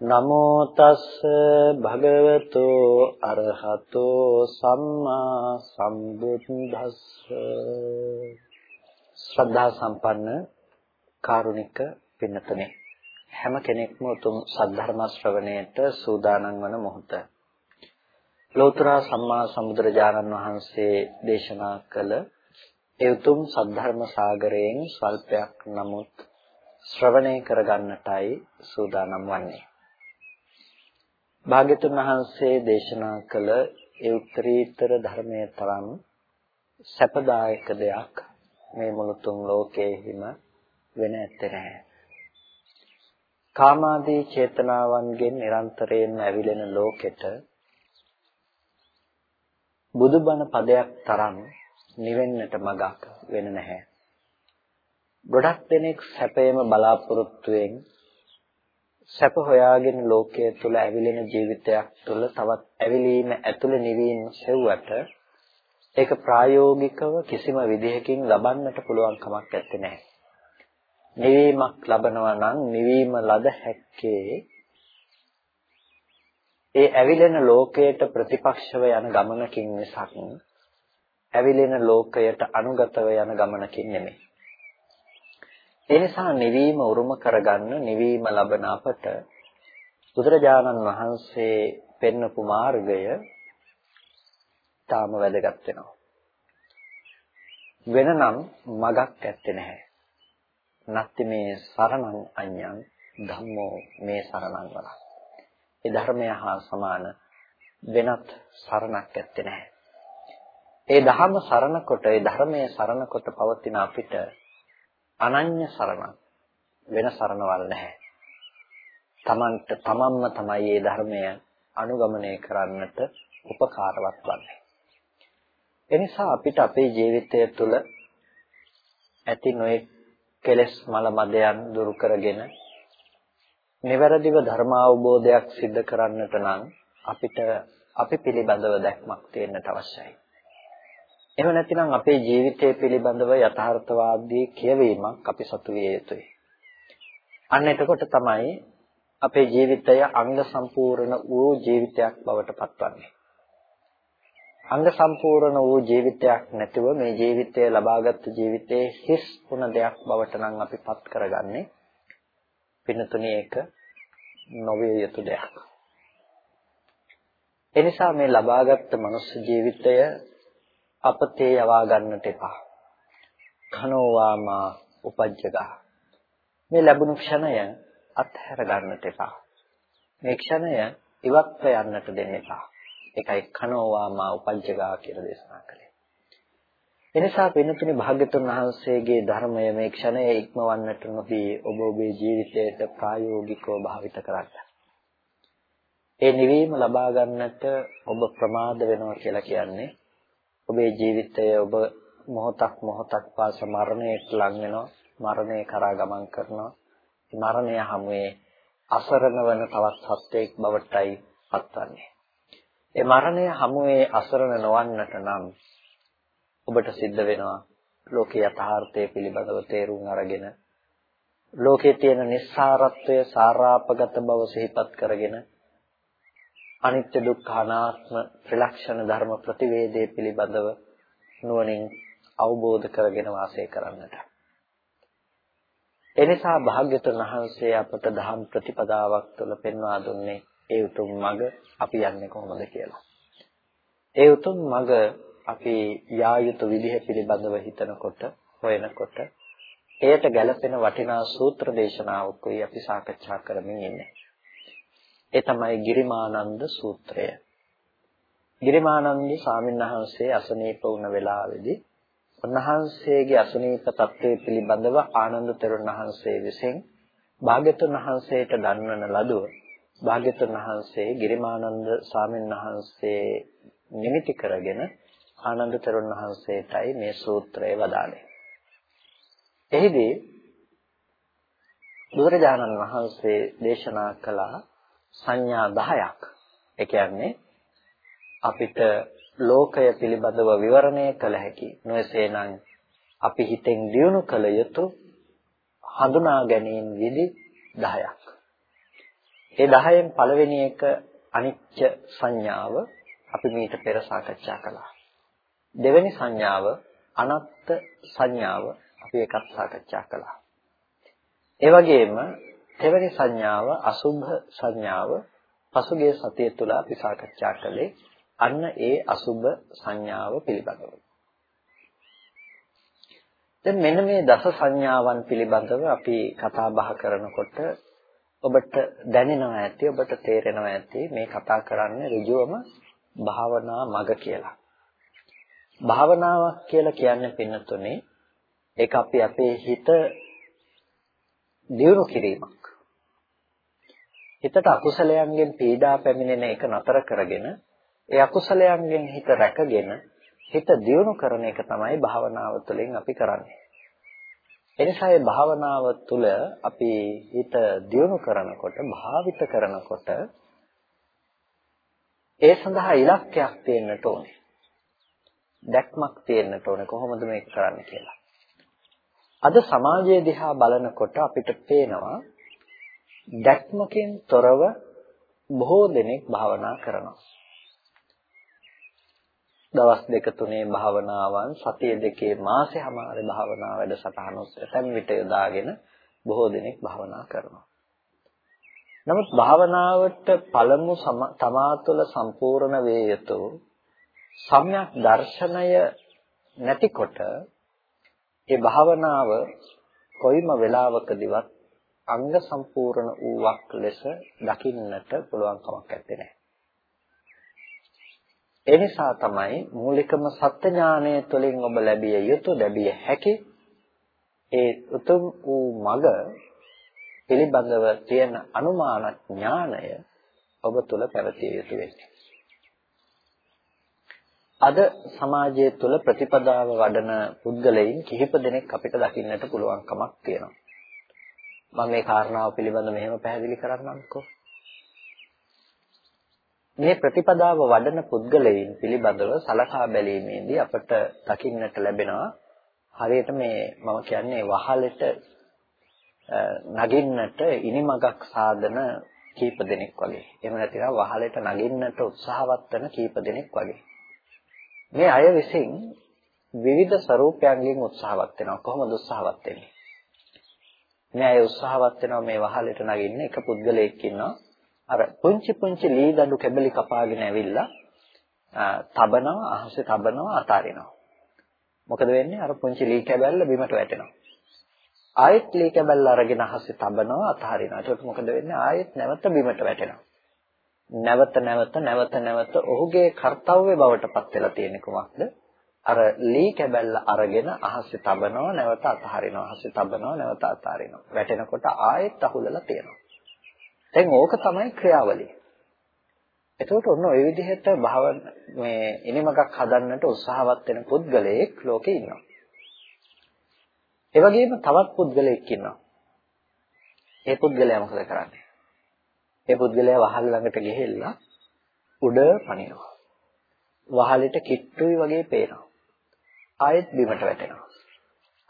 නමෝ තස්ස භගවතෝ අරහතෝ සම්මා සම්බුද්දස්ස. ශ්‍රද්ධා සම්පන්න කාරුණික පින්නතනේ හැම කෙනෙක්ම උතුම් සද්ධර්ම ශ්‍රවණයට සූදානම් වන මොහොත. ලෝතර සම්මා සම්බුදුරජාණන් වහන්සේ දේශනා කළ ඒ උතුම් සද්ධර්ම සාගරයෙන් ස්වල්පයක් නමුත් ශ්‍රවණය කරගන්නටයි සූදානම් වන්නේ. භාග්‍යතුන් වහන්සේ දේශනා කළ ඒ උත්තරීතර ධර්මයේ තරම් සැපදායක දෙයක් මේ මුළු තුන් ලෝකයේහිම වෙන ඇත්තේ නැහැ. කාමාදී චේතනාවන්ගෙන් නිරන්තරයෙන්ම ඇවිලෙන ලෝකෙට බුදුබණ පදයක් තරම් නිවෙන්නට මගක් වෙන නැහැ. ගොඩක් දෙනෙක් සැපේම බලාපොරොත්තුෙන් සැප හොයාගෙන ලෝකයේ තුල ඇවිලෙන ජීවිතයක් තුල තවත් ඇවිලීම ඇතුළේ නිවීම සෙව්වට ඒක ප්‍රායෝගිකව කිසිම විදිහකින් ලබන්නට පුළුවන් කමක් නැත්තේ නෑ. නිවීමක් ලබනවා නම් නිවීම ලද හැක්කේ ඒ ඇවිලෙන ලෝකයට ප්‍රතිපක්ෂව යන ගමනකින් මිසක් ඇවිලෙන ලෝකයට අනුගතව යන ගමනකින් නෙමෙයි. ඒ නිසා නිවීම උරුම කරගන්න නිවීම ලබන අපට බුදුරජාණන් වහන්සේ පෙන්වපු මාර්ගය තාම වැදගත් වෙනවා. වෙනනම් මගක් ඇත්තේ නැහැ. නැත්ති මේ සරණං අඤ්ඤං ධම්මෝ මේ සරණං වල. ඒ ධර්මය හා සමාන වෙනත් සරණක් ඇත්තේ නැහැ. ඒ ධර්ම සරණ කොට ඒ ධර්මයේ සරණ කොට පවතින අපිට අනන්‍ය සරණ වෙන සරණවල් නැහැ. තමන්ට තමන්ම තමයි මේ ධර්මය අනුගමනය කරන්නට උපකාරවත් වන්නේ. එනිසා අපිට අපේ ජීවිතය තුළ ඇති නොයෙක් කෙලෙස් මල මදයන් දුරු කරගෙන නිවැරදිව ධර්ම අවබෝධයක් සිද්ධ කරන්නට නම් අපිට අපි පිළිබඳව දැක්මක් තියෙන්නට අවශ්‍යයි. එහෙම නැතිනම් අපේ ජීවිතය පිළිබඳව යථාර්ථවාදී කියවීමක් අපි සතු විය යුතුයි. අන්න එතකොට තමයි අපේ ජීවිතය අංග සම්පූර්ණ වූ ජීවිතයක් බවට පත්වන්නේ. අංග සම්පූර්ණ වූ ජීවිතයක් නැතිව මේ ජීවිතය ලබාගත් ජීවිතයේ හිස් වුණ දෙයක් බවට නම් අපි පත් කරගන්නේ. පින්නතුනේ ඒක නොවිය යුතු දෙයක්. එනිසා මේ ලබාගත් මනුස්ස ජීවිතය අපතේ යවා ගන්නට එපා. කනෝවාමා උපජ්ජගා. මේ ලැබුණු ක්ෂණය අත්හැර ගන්නට එපා. මේ ක්ෂණය ඉවත්ව යන්නට දෙන්න එපා. ඒකයි කනෝවාමා උපජ්ජගා කියලා දේශනා කළේ. එනිසා වෙනතුනි භාග්‍යතුන් වහන්සේගේ ධර්මය මේ ක්ෂණය ඉක්මවන්නට නොදී ඔබ ඔබේ ජීවිතයට ප්‍රායෝගිකව භාවිත කරන්න. ඒ නිවීම ලබා ගන්නට ඔබ ප්‍රමාද වෙනවා කියලා කියන්නේ ඔබේ ජීවිතය ඔබ මොහොතක් මොහොතක් පාස මරණයට ලං වෙනවා. මරණය කරා ගමන් කරනවා. මරණය හැමුවේ අසරණ වන තවත් සත්‍යයක් බවටයි පත්වන්නේ. ඒ මරණය හැමුවේ අසරණ නොවන්නට නම් ඔබට සිද්ධ වෙනවා ලෝකේ යථාර්ථය පිළිබඳව තේරුම් අරගෙන ලෝකයේ තියෙන නිස්සාරත්වය සාරාපගත බව සිහිපත් කරගෙන අනිත්‍ය දුක්ඛ අනාත්ම ත්‍රිලක්ෂණ ධර්ම ප්‍රතිවේදයේ පිළිබඳව නුවණින් අවබෝධ කරගෙන වාසය කරන්නට. එනිසා භාග්‍යතුන් වහන්සේ අපට දහම් ප්‍රතිපදාවක් තුළ පෙන්වා දුන්නේ ඒ උතුම් මඟ අපි යන්නේ කොහොමද කියලා. ඒ උතුම් මඟ අපි යා යුතු විදිහ පිළිබඳව හිතනකොට හොයනකොට එයට ගැළපෙන වටිනා සූත්‍ර දේශනාවකුයි අපි සාකච්ඡා කරමින් ඉන්නේ. ඒ තමයි ගිරිමානන්ද සූත්‍රය. ගිරිමානන්ද ස්වාමින්වහන්සේ අසනීප වුණ වෙලාවේදී උන්වහන්සේගේ අසනීප තත්ත්වය පිළිබඳව ආනන්ද තෙරුන් වහන්සේ විසින් භාග්‍යතුන් වහන්සේට දන්වන ලදුව භාග්‍යතුන් වහන්සේ ගිරිමානන්ද ස්වාමින්වහන්සේ නිමිති කරගෙන ආනන්ද තෙරුන් වහන්සේටයි මේ සූත්‍රය වදාළේ. එහිදී බුදුරජාණන් වහන්සේ දේශනා කළ සංඥා 10ක්. ඒ කියන්නේ අපිට ලෝකය පිළිබඳව විවරණය කළ හැකි. නොයසේනම් අපි හිතෙන් දියුණු කළ යුතු හඳුනා ගැනීම විදි 10ක්. ඒ 10න් පළවෙනි එක අනිත්‍ය සංඥාව අපි මීට පෙර සාකච්ඡා කළා. දෙවෙනි සංඥාව අනත්ත් සංඥාව අපි එකත් සාකච්ඡා කළා. ඒ වගේම තෙවැනි සංඥාව අසුභ සංඥාව පසුගිය සතිය තුල අපි සාකච්ඡා කළේ අන්න ඒ අසුභ සංඥාව පිළිබඳව. දැන් මෙන්න මේ දස සංඥාවන් පිළිබඳව අපි කතා බහ කරනකොට ඔබට දැනෙනවා ඇති ඔබට තේරෙනවා ඇති මේ කතා කරන්නේ ඍජුවම භාවනා මග කියලා. භාවනාවක් කියලා කියන්නේ පින්නතුනේ ඒක අපි අපේ හිත දියුණු කිරීමක්. හිතට අකුසලයන්ගෙන් පීඩා පැමිණෙන එක නතර කරගෙන ඒ අකුසලයන්ගෙන් හිත රැකගෙන හිත දියුණු කරන එක තමයි භාවනාව තුළින් අපි කරන්නේ. එනිසා මේ භාවනාව තුළ අපි හිත දියුණු කරනකොට භාවිත කරනකොට ඒ සඳහා ඉලක්කයක් තියෙන්නට ඕනේ. දැක්මක් තියෙන්නට ඕනේ කොහොමද මේක කරන්න කියලා. අද සමාජයේ දිහා බලනකොට අපිට පේනවා දැක්මකින් තොරව බොහෝ දෙනෙක් භාවනා කරනවා. දවස් දෙක තුනේ භාවනාවන් සතිය දෙකේ මාසේ හැමාරේ භාවනා වැඩසටහන ඔස්සේ විට යොදාගෙන බොහෝ දෙනෙක් භාවනා කරනවා. නමුත් භාවනාවට පළමු තමා තුළ සම්පූර්ණ වේ යුතු සම්‍යක් දර්ශනය නැතිකොට ඒ භාවනාව කොයිම වෙලාවකදීවත් අංග සම්පූර්ණ වූවක් ලෙස දකින්නට පුළුවන් කමක් නැත්තේ. ඒ නිසා තමයි මූලිකම සත්‍ය ඥානය තුළින් ඔබ ලැබිය යුතු ලැබිය හැකි ඒ උතුම් වූ මඟ පිළිබඳව තියෙන අනුමාන ඥානය ඔබ තුළ පැවතිය යුතු වෙන්නේ. අද සමාජය තුළ ප්‍රතිපදාව වඩන පුද්ගලයන් කිහිප දෙනෙක් අපිට දකින්නට පුළුවන්කමක් තියෙනවා. මම මේ කාරණාව පිළිබඳව මෙහෙම පැහැදිලි කරන්නම්කෝ. මේ ප්‍රතිපදාව වඩන පුද්ගලයන් පිළිබඳව සලකා බැලීමේදී අපට දකින්නට ලැබෙනවා හරියට මේ මම කියන්නේ වහලෙට නගින්නට ඉනිමගක් සාදන කීප දෙනෙක් වගේ. එහෙම නැතිනම් වහලෙට නගින්නට උත්සාහවත් වෙන කීප දෙනෙක් වගේ. මේ අය විසින් විවිධ ස්වરૂපයන්ගෙන් උත්සාහවත් වෙනවා. කොහොමද උත්සාහවත් වෙන්නේ? මේ අය උත්සාහවත් වෙනවා මේ වහලෙට නගින්න එක පුද්ගලයෙක් ඉන්නවා. අර පුංචි පුංචි ලී දඬු කැබලි කපාගෙන ඇවිල්ලා තබනවා අහසේ තබනවා අතාරිනවා. මොකද වෙන්නේ? අර පුංචි ලී කැබැල්ල බිමට වැටෙනවා. ආයෙත් ලී කැබැල්ල අරගෙන අහසේ තබනවා අතාරිනවා. ඒකට මොකද වෙන්නේ? ආයෙත් නැවත බිමට වැටෙනවා. නැවත නැවත නැවත නැවත ඔහුගේ කාර්යය බවට පත් වෙලා තියෙන්නේ කොහොමද? අර ලී කැබැල්ල අරගෙන අහසේ තබනවා නැවත අතහරිනවා. අහසේ තබනවා නැවත අතහරිනවා. වැටෙනකොට ආයෙත් අහුලලා තියෙනවා. දැන් ඕක තමයි ක්‍රියාවලිය. එතකොට ඔන්න ওই විදිහට භව මේ ඉනිමකක් හදන්නට උත්සාහවත් වෙන පුද්ගලයෙක් ලෝකේ ඉන්නවා. ඒ වගේම තවත් පුද්ගලයෙක් ඉන්නවා. ඒ පුද්ගලයා මොකද කරන්නේ? ඒ පුද්ගලයා වහල් ළඟට ගිහිල්ලා උඩ පනිනවා වහලෙට කිට්ටුයි වගේ පේනවා. ආයෙත් බිමට වැටෙනවා.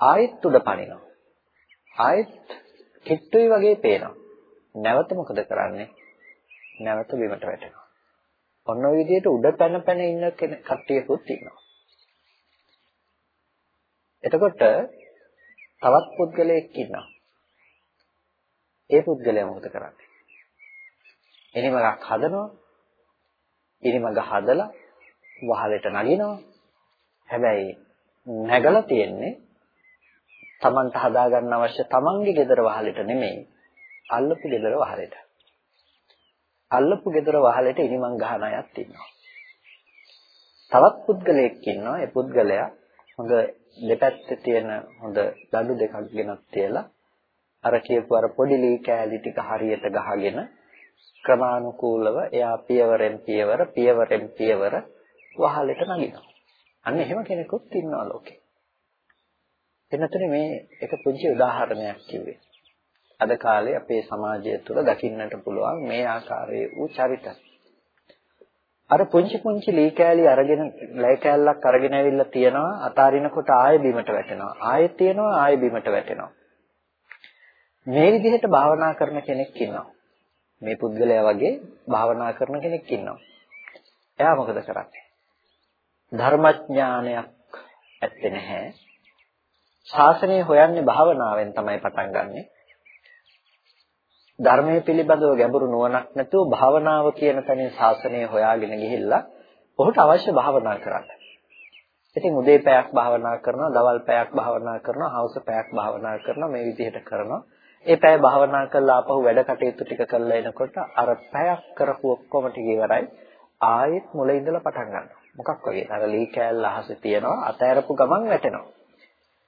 ආයෙත් උඩ පනිනවා. ආයෙත් කිට්ටුයි වගේ පේනවා. නැවත මොකද කරන්නේ? නැවත බිමට වැටෙනවා. ඔන්න ඔය විදිහට උඩ පැන පැන ඉන්න කට්ටියකුත් ඉන්නවා. එතකොට තවත් පුද්ගලයෙක් ඉන්නවා. ඒ පුද්ගලයා මොකද කරන්නේ? ඉනිමගක් හදනවා. ඉනිමග හදලා වහලට නගිනවා. හැබැයි නැගලා තියෙන්නේ Tamanට හදාගන්න අවශ්‍ය Tamanගේ ගෙදර වහලෙට නෙමෙයි අල්ලපු ගෙදර වහලෙට. අල්ලපු ගෙදර වහලෙට ඉනිමන් ගහන අයත් ඉන්නවා. තවත් පුද්ගලයෙක් ඉන්නවා. ඒ පුද්ගලයා හොඳ දෙපැත්තේ තියෙන හොඳ දඩු දෙකක් ගෙනත් තියලා අර කියපු අර පොඩි ලී කෑලි ටික හරියට ගහගෙන ක්‍රමානුකූලව එයා පියවරෙන් පියවර පියවරෙන් පියවර වහලෙට නගිනවා. අන්න එහෙම කෙනෙකුත් ඉන්නවා ලෝකේ. එන්නතනේ මේ එක පුංචි උදාහරණයක් කිව්වේ. අද කාලේ අපේ සමාජය තුළ දකින්නට පුළුවන් මේ ආකාරයේ වූ චරිත. අර පුංචි පුංචි ලී කෑලි අරගෙන ලයි කෑල්ලක් අරගෙන ඇවිල්ලා තියනවා අතාරිනකොට ආයෙ බිමට වැටෙනවා. ආයෙත් තියනවා ආයෙ බිමට වැටෙනවා. මේ විදිහට භාවනා කරන කෙනෙක් ඉන්නවා. මේ පුද්ගලයා වගේ භාවනා කරන කෙනෙක් ඉන්නවා. එයා මොකද කරන්නේ? ධර්මඥානයක් ඇත්තේ නැහැ. ශාසනය හොයන්නේ භාවනාවෙන් තමයි පටන් ගන්නෙ. ධර්මයේ පිළිබඳව ගැඹුරු නුවණක් නැතුව භාවනාව කියන තැනින් ශාසනය හොයාගෙන ගිහිල්ලා ඔහුට අවශ්‍ය භාවනා කරන්න. ඉතින් උදේ පැයක් භාවනා කරනවා, දවල් පැයක් භාවනා කරනවා, හවස පැයක් භාවනා කරනවා මේ විදිහට කරනවා. ඒ පැය භාවනා කරලා ආපහු වැඩ කටයුතු ටික කරලා එනකොට අර පැයක් කරපු ඔක්කොම ටික ඉවරයි. ආයෙත් මුල ඉඳලා පටන් ගන්නවා. මොකක් වගේ? අර ලී කෑල්ල අහසේ තියනවා, අතෑරපු ගමන් වැටෙනවා.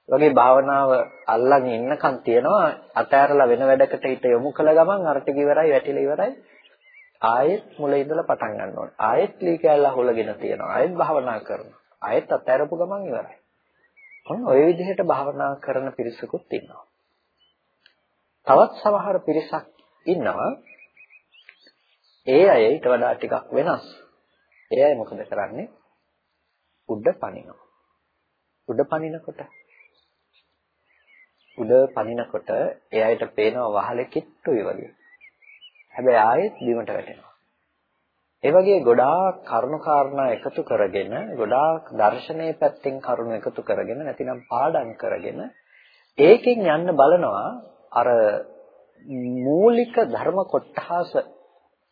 වගේ භාවනාව අල්ලන් ඉන්නකන් තියනවා අතෑරලා වෙන වැඩකට හිත යොමු කළ ගමන් අර ටික ඉවරයි වැටිලා ඉවරයි. ආයෙත් මුල ඉඳලා පටන් ගන්න ඕනේ. ආයෙත් ලී කෑල්ල හොලගෙන තියනවා. ආයෙත් භාවනා කරනවා. ආයෙත් අතෑරපු ගමන් ඉවරයි. ඔන්න ඔය විදිහට භාවනා කරන පිරිසකුත් ඉන්නවා. තවත් සමහර පිරිසක් ඉන්නවා. ඒ අය ඊට වඩා ටිකක් වෙනස්. ඒ අය මොකද කරන්නේ? උඩ පනිනවා. උඩ පනිනකොට උඩ පනිනකොට ඒ අයට පේනවා වහලේ කිට්ටුයි වගේ. හැබැයි ආයෙත් බිමට වැටෙනවා. ඒ වගේ ගොඩාක් කරුණු කාරණා එකතු කරගෙන ගොඩාක් දර්ශනීය පැත්තෙන් කරුණු එකතු කරගෙන නැතිනම් පාඩම් කරගෙන ඒකෙන් යන්න බලනවා අර මූලික ධර්ම කොටහස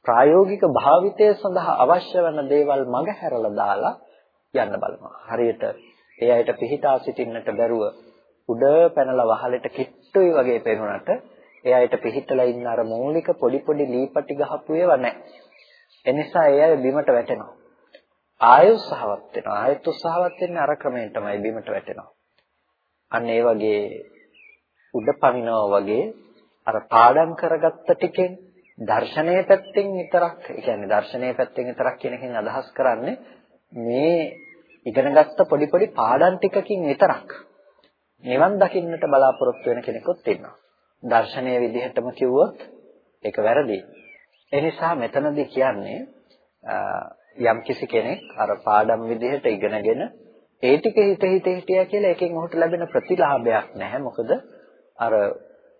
ප්‍රායෝගික භාවිතය සඳහා අවශ්‍ය වෙන දේවල් මගහැරලා දාලා යන්න බලනවා. හරියට ඒ අයට පිහිටා සිටින්නට බැරුව උඩ පැනලා වහලෙට කිට්ටුයි වගේ පේනුනට ඒ අයට පිහිටලා ඉන්න අර මූලික පොඩි පොඩි ලීපටි ගහපු ඒවා නැහැ. එනිසා ඒ අය බිමට වැටෙනවා. ආයෙ උත්සාහවත් වෙනවා. ආයෙත් උත්සාහවත් වෙන්නේ අර ක්‍රමයෙන් තමයි බිමට වැටෙනවා. අන්න ඒ වගේ උඩ පනිනවා වගේ අර පාඩම් කරගත්ත ටිකෙන් දර්ශනීය පැත්තෙන් විතරක් ඒ කියන්නේ දර්ශනීය පැත්තෙන් විතරක් කියන එකෙන් අදහස් කරන්නේ මේ ඉගෙනගත්ත පොඩි පොඩි පාඩම් ටිකකින් විතරක් නිවන් දකින්නට බලාපොරොත්තු වෙන කෙනෙකුත් ඉන්නවා. දර්ශනීය විදිහටම කිව්වොත් ඒක වැරදි. ඒ නිසා මෙතනදී කියන්නේ යම් කිසි කෙනෙක් අර පාඩම් විදිහට ඉගෙනගෙන ඒ ටික හිත හිත හිටියා කියලා එකෙන් ඔහුට ලැබෙන ප්‍රතිලාභයක් නැහැ. මොකද අර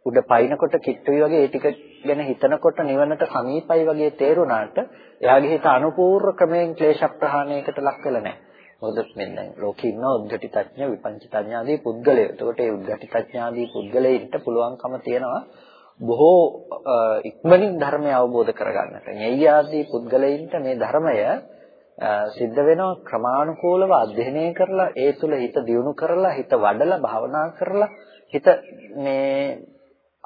උඩ පයින්නකොට කිට්ටුයි වගේ ඒ ටික ගැන හිතනකොට නිවනට සමීපයි වගේ තේරුණාට එයාගේ හිත අනුපූර්ව ක්‍රමයෙන් ක්ලේශ ප්‍රහාණයකට ලක් වෙලා නැහැ. මොකද මෙන්න දැන් ලෝකේ ඉන්න උද්ඝටිතඥ විපංචිතඥ ආදී පුද්ගලයෝ. එතකොට ඒ උද්ඝටිතඥ ආදී පුද්ගලයින්ට පුළුවන්කම තියෙනවා බොහෝ ඉක්මනින් ධර්මය අවබෝධ කරගන්නට. ඤෙය්‍ය ආදී පුද්ගලයින්ට මේ ධර්මය සිද්ධ වෙනවා ක්‍රමානුකූලව අධ්‍යයනය කරලා ඒ තුල හිත දියුණු කරලා හිත වඩලා භාවනා කරලා හිත මේ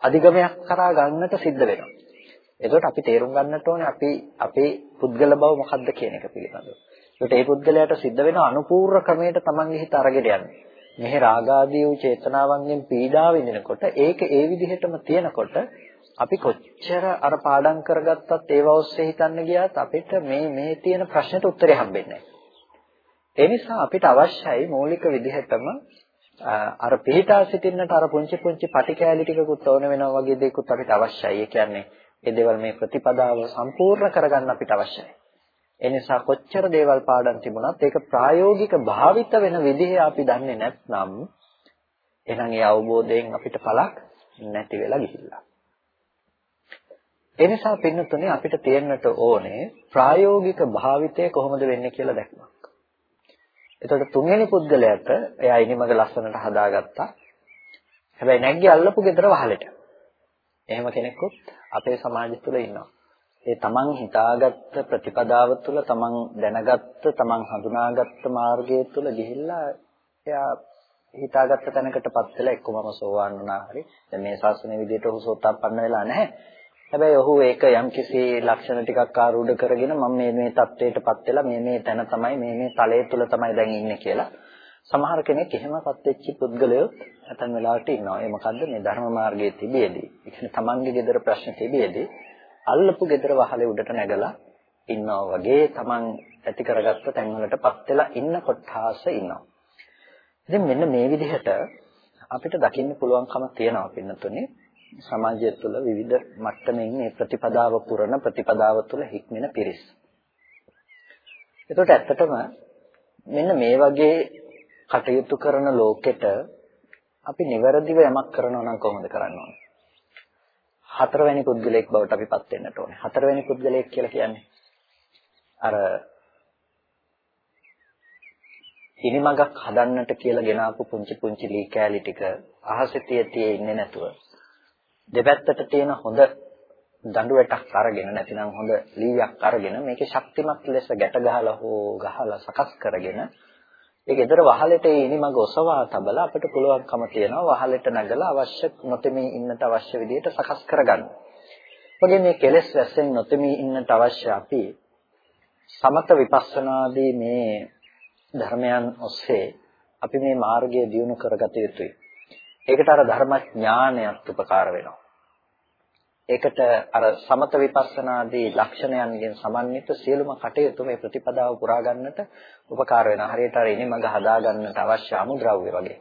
අධිගමයක් කරා ගන්නට සිද්ධ වෙනවා. එතකොට අපි තේරුම් ගන්නට ඕනේ අපි අපේ පුද්ගල බව මොකක්ද කියන එක පිළිබඳව. ඒකට ඒ පුද්ගලයාට සිද්ධ වෙන අනුපූර්ව ක්‍රමයට තමන්ගේ හිත අරගෙන යන්නේ. මෙහි රාගාදී වූ චේතනාවන්ගෙන් පීඩා විඳිනකොට ඒක ඒ විදිහටම තියෙනකොට අපි කොච්චර අර පාඩම් කරගත්තත් ඒව ඔස්සේ හිතන්න ගියත් අපිට මේ මේ තියෙන ප්‍රශ්නෙට උත්තරේ හම්බෙන්නේ නැහැ. ඒ නිසා අපිට අවශ්‍යයි මූලික විදිහටම අර පිළිටා සිටින්නට අර පුංචි පුංචි පටි කෑලි ටිකකුත් ඕන වෙනවා වගේ දේකුත් අපිට අවශ්‍යයි. ඒ කියන්නේ ඒ දේවල් මේ ප්‍රතිපදාව සම්පූර්ණ කරගන්න අපිට අවශ්‍යයි. ඒ නිසා කොච්චර දේවල් පාඩම් තිබුණත් ඒක ප්‍රායෝගික භාවිත වෙන විදිහ අපි දන්නේ නැත්නම් එහෙනම් ඒ අවබෝධයෙන් අපිට පළක් නැති වෙලා ගිහිල්ලා. ඒ නිසා පින්නතුනේ අපිට තේරෙන්නට ඕනේ ප්‍රායෝගික භාවිතය කොහොමද වෙන්නේ කියලා දැක්මක්. එතකොට තුන්වෙනි පුද්ගලයාට එයා ඉනිමග ලස්සනට හදාගත්තා. හැබැයි නැග්ගේ අල්ලපු ගෙදර වහලෙට. එහෙම කෙනෙකුත් අපේ සමාජය තුළ ඉන්නවා. ඒ තමන් හිතාගත්ත ප්‍රතිපදාව තුළ තමන් දැනගත්ත තමන් හඳුනාගත්ත මාර්ගය තුළ ගිහිල්ලා එයා හිතාගත්ත තැනකටපත් වෙලා එක්කමම සෝවාන් වුණා හරි දැන් මේ ශාසනය විදිහට ඔහු සෝතාපන්න වෙලා නැහැ හැබැයි ඔහු ඒක යම්කිසි ලක්ෂණ ටිකක් ආරූඪ කරගෙන මම මේ මේ தത്വයටපත් වෙලා මේ මේ තැන තමයි මේ මේ තලයේ තුල තමයි දැන් ඉන්නේ කියලා සමහර කෙනෙක් එහෙමපත් වෙච්ච පුද්ගලයෝ නැතන් වෙලාවට ඉන්නවා. ඒ මොකද්ද මේ ධර්ම මාර්ගයේ තිබියදී. ඒ කියන්නේ Tamange gedara ප්‍රශ්න තිබියදී අල්ලපු gedara වහලේ උඩට නැගලා ඉන්නවා වගේ Taman ඇති කරගත්ත තැන්වලටපත් වෙලා ඉන්න කොටස ඉන්නවා. ඉතින් මෙන්න මේ විදිහට අපිට දකින්න පුළුවන්කම තියෙනවා පින්නතුනේ. සමාජය තුළ විවිධ මට්ටමින් මේ ප්‍රතිපදාව පුරන ප්‍රතිපදාව තුළ හික්මෙන පිරිස්. එතකොට ඇත්තටම මෙන්න මේ වගේ කටයුතු කරන ලෝකෙට අපි නිවැරදිව යමක් කරනවා නම් කොහොමද කරන්න ඕනේ? හතරවෙනි පුද්ගලයෙක් බවට අපිපත් වෙන්නට ඕනේ. හතරවෙනි පුද්ගලයෙක් කියලා කියන්නේ අර ඉනිමගක් හදන්නට කියලා ගෙනාපු පුංචි පුංචි ලී කෑලි ටික අහසේ තිය තිය ඉන්නේ නැතුව දෙපැත්තට තියෙන හොඳ දඬු වැටක් අරගෙන නැතිනම් හොඳ ලීයක් අරගෙන මේකේ ශක්තිමත් ලෙස ගැට ගහලා හෝ ගහලා සකස් කරගෙන ඒ ගෙදර වහලෙට ඒ ඉනිමග ඔසවා තබලා අපිට පුළුවන්කම තියෙනවා වහලෙට නැගලා අවශ්‍ය නොතෙමී ඉන්නට අවශ්‍ය විදිහට සකස් කරගන්න. ඔගේ මේ කෙලෙස් වැස්සෙන් නොතෙමී ඉන්නට අවශ්‍ය අපි සමත විපස්සනාදී මේ ධර්මයන් ඔස්සේ අපි මේ මාර්ගය දියුණු කරගත යුතුයි. ඒකට අර ධර්මඥානයත් උපකාර වෙනවා. ඒකට අර සමත විපස්සනාදී ලක්ෂණයන්ගෙන් සමන්විත සියලුම කටයුතු මේ ප්‍රතිපදාව පුරා ගන්නට උපකාර වෙනවා. හරියට අර ඉනිමඟ හදා ගන්නට අවශ්‍ය අමුද්‍රව්‍ය වගේ.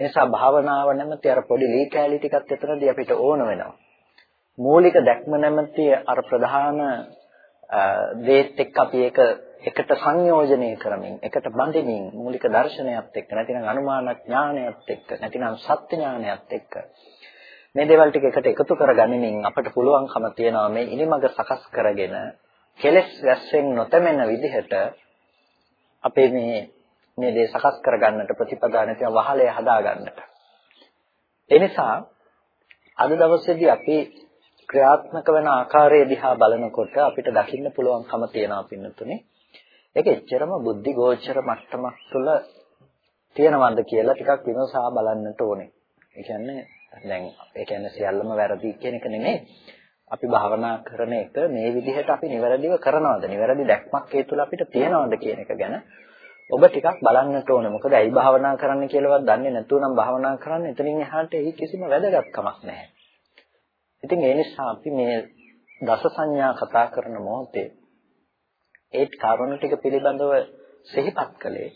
ඒ නිසා භාවනාව නැමැති අර පොඩි ලී කෑලි ටිකත් එතනදී අපිට ඕන වෙනවා. මූලික දැක්ම නැමැති අර ප්‍රධාන දේත් එක්ක අපි ඒක එකට සංයෝජනය කරමින් එකට බඳිමින් මූලික දර්ශනයත් එක්ක නැතිනම් අනුමාන ඥානයත් එක්ක නැතිනම් සත්‍ය ඥානයත් එක්ක මේ දේවල් ටික එකට එකතු කරගනිමින් අපට පුළුවන්කම තියනවා මේ ඉනිමඟ සකස් කරගෙන කෙලස් රැස්වෙන් නොතැමෙන විදිහට අපේ මේ මේ දේ සකස් කරගන්නට ප්‍රතිපදා නැතිව වහලය හදාගන්නට. ඒ නිසා අද දවසේදී අපි ක්‍රියාත්මක වෙන ආකාරය දිහා බලනකොට අපිට දකින්න පුළුවන්කම තියෙනවා පින්නතුනේ. ඒක එච්චරම බුද්ධි ගෝචර මට්ටමක් තුළ තියෙනවද කියලා ටිකක් විමසා බලන්නට ඕනේ. ඒ කියන්නේ දැන් ඒ කියන්නේ සියල්ලම වැරදි කියන එක නෙමෙයි. අපි භාවනා කරන එක මේ විදිහට අපි නිවැරදිව කරනවද? නිවැරදි දැක්මක් ඒ තුළ අපිට තියෙනවද කියන එක ගැන ඔබ ටිකක් බලන්නට ඕනේ. මොකද ඇයි භාවනා කරන්න කියලාවත් දන්නේ නැතුව නම් භාවනා කරන්න එතනින් එහාට ඒ කිසිම වැදගත්කමක් නැහැ. ඉතින් ඒ නිසා අපි මේ දස සංඥා කතා කරන මොහොතේ ඒ කාරණා ටික පිළිබඳව සිහිපත් කළේ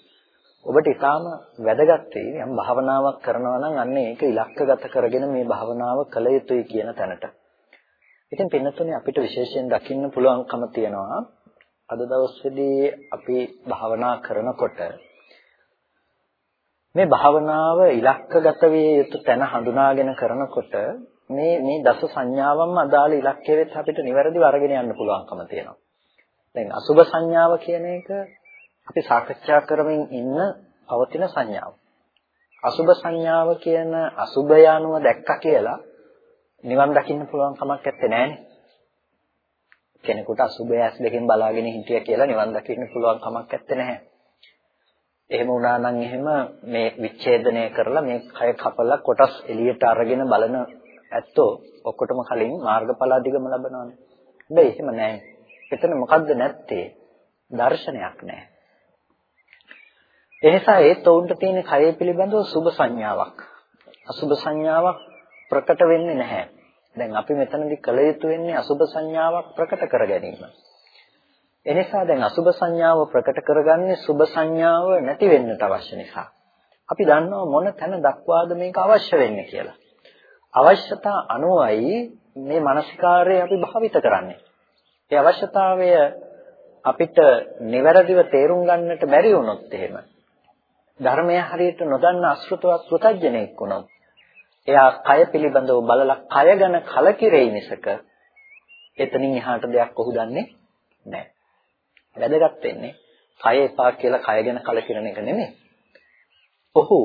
ඔබට ඊටාම වැදගත් වෙයි යම් භාවනාවක් කරනවා නම් අන්න ඒක ඉලක්කගත කරගෙන මේ භාවනාව කළ යුතුයි කියන තැනට. ඉතින් පින්නතුනේ අපිට විශේෂයෙන් දකින්න පුළුවන්කම තියෙනවා අද දවසේදී අපි භාවනා කරනකොට මේ භාවනාව ඉලක්කගත විය යුතු තැන හඳුනාගෙන කරනකොට මේ මේ දස සංඥාවන්ම අදාළ ඉලක්කය වෙත් අපිට නිවැරදිව අරගෙන යන්න පුළුවන්කම තියෙනවා. දැන් අසුබ සංඥාව කියන එක අපි සාකච්ඡා කරමින් ඉන්න පවතින සංඥාව. අසුබ සංඥාව කියන අසුබය අනුව දැක්කා කියලා නිවන් දකින්න පුළුවන් කමක් නැත්තේ නෑනේ. කෙනෙකුට අසුබය ඇස් දෙකෙන් බලාගෙන හිටිය කියලා නිවන් දකින්න පුළුවන් කමක් නැත්තේ නැහැ. එහෙම වුණා නම් එහෙම මේ විච්ඡේදනය කරලා මේ කය කපලා කොටස් එළියට අරගෙන බලන ඇත්තෝ ඔක්කොටම කලින් මාර්ගඵල අධිගම ලබනවානේ. හැබැයි එහෙම නැහැ. එතන මොකද්ද නැත්තේ? දර්ශනයක් නැහැ. එනිසා ඒත් ඔවුන්ට තියෙන කය පිළිබඳව සුභ සංඥාවක්. අසුභ සංඥාවක් ප්‍රකට වෙන්නේ නැහැ. දැන් අපි මෙතනදී කළ යුතු වෙන්නේ අසුභ සංඥාවක් ප්‍රකට කර ගැනීම. එනිසා දැන් අසුභ සංඥාව ප්‍රකට කරගන්නේ සුභ සංඥාව නැති වෙන්නට අවශ්‍ය නිසා. අපි දන්නවා මොන තැන දක්වාද මේක අවශ්‍ය වෙන්නේ කියලා. අවශ්‍යතා අනුවයි මේ මානසිකාර්යය අපි භාවිත කරන්නේ. ඒ අවශ්‍යතාවය අපිට නිවැරදිව තේරුම් ගන්නට බැරි වුණොත් එහෙම ධර්මය හරියට නොදන්න අසෘතවත් සුතජ්ජනෙක් වුණොත් එයා කය පිළිබඳව බලලා කය ගැන කලකිරෙයි මිසක එතනින් එහාට දෙයක් ඔහු දන්නේ නැහැ. වැදගත් වෙන්නේ කය එපා කියලා කය ගැන කලකිරෙන එක නෙමෙයි. ඔහු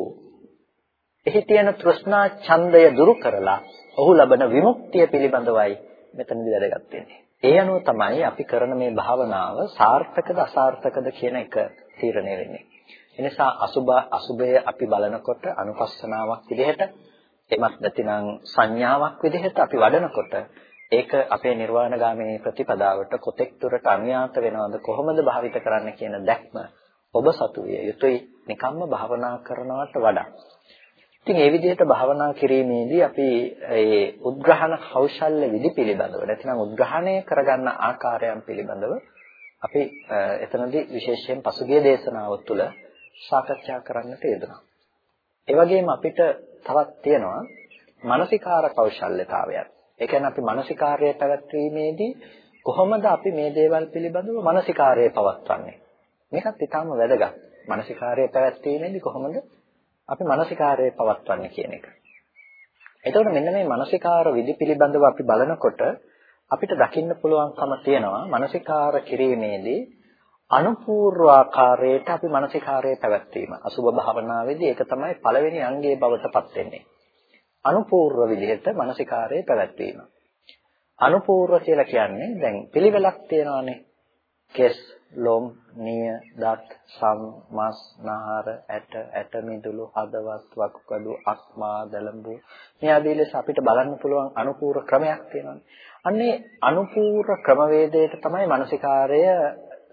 එහි තියෙන තෘෂ්ණා ඡන්දය දුරු කරලා ඔහු ලබන විමුක්තිය පිළිබඳවයි මෙතනදී වැදගත් වෙන්නේ. ඒ අනුව තමයි අපි කරන මේ භාවනාව සාර්ථකද අසාර්ථකද කියන එක තීරණය වෙන්නේ. එනිසා අසුබ අසුබය අපි බලනකොට අනුපස්සනාවක් විදිහට එමත් නැතිනම් සංඥාවක් විදිහට අපි වඩනකොට ඒක අපේ නිර්වාණගාමී ප්‍රතිපදාවට කොතෙක් දුරට අනුයාත වෙනවද කොහොමද භාවිත කරන්න කියන දැක්ම ඔබ සතු විය යුතුයි නිකම්ම භාවනා කරනවට වඩා. ඉතින් ඒ විදිහට භාවනා කිරීමේදී අපි ඒ උද්ග්‍රහණ කෞශල්‍ය විදි පිළිබඳව නැත්නම් උද්ග්‍රහණය කරගන්න ආකාරයන් පිළිබඳව අපි එතනදී විශේෂයෙන් පසුගිය දේශනාව තුළ සාකච්ඡා කරන්නට යෙදුණා. ඒ වගේම අපිට තවත් තියෙනවා මානසිකාර කෞශල්‍යතාවයන්. ඒ කියන්නේ අපි මානසිකාර්යය පැවැත්වීමේදී කොහොමද අපි මේ දේවල් පිළිබඳව මානසිකාර්යය පවත්වන්නේ? මේකත් ඊටාම වැදගත්. මානසිකාර්යය පැවැත්වීමේදී කොහොමද අපි මානසිකාර්යය පවත්වන්නේ කියන එක. එතකොට මෙන්න මේ මානසිකාර විදි පිළිබඳව අපි බලනකොට අපිට දකින්න පුළුවන්කම තියෙනවා මානසිකාර කිරීමේදී අනුපූර්වාකාරයට අපි මානසිකාරය පැවැත්වීම. අසුබ භාවනාවේදී ඒක තමයි පළවෙනි අංගයේ බවට පත් වෙන්නේ. අනුපූර්ව විදිහට මානසිකාරය පැවැත්වීම. අනුපූර්ව කියලා කියන්නේ දැන් පිළිවෙලක් තියෙනවානේ. කෙස්, ලොම්, නිය, දත්, සම්, මස්, නහර, ඇට, ඇට මිදුළු, හදවත්, වකුගඩු, අක්මා, දලඹු මේ ආදී ලෙස අපිට බලන්න පුළුවන් අනුපූර්ව ක්‍රමයක් තියෙනවානේ. අන්නේ අනුපූර්ව ක්‍රමවේදයට තමයි මානසිකාරය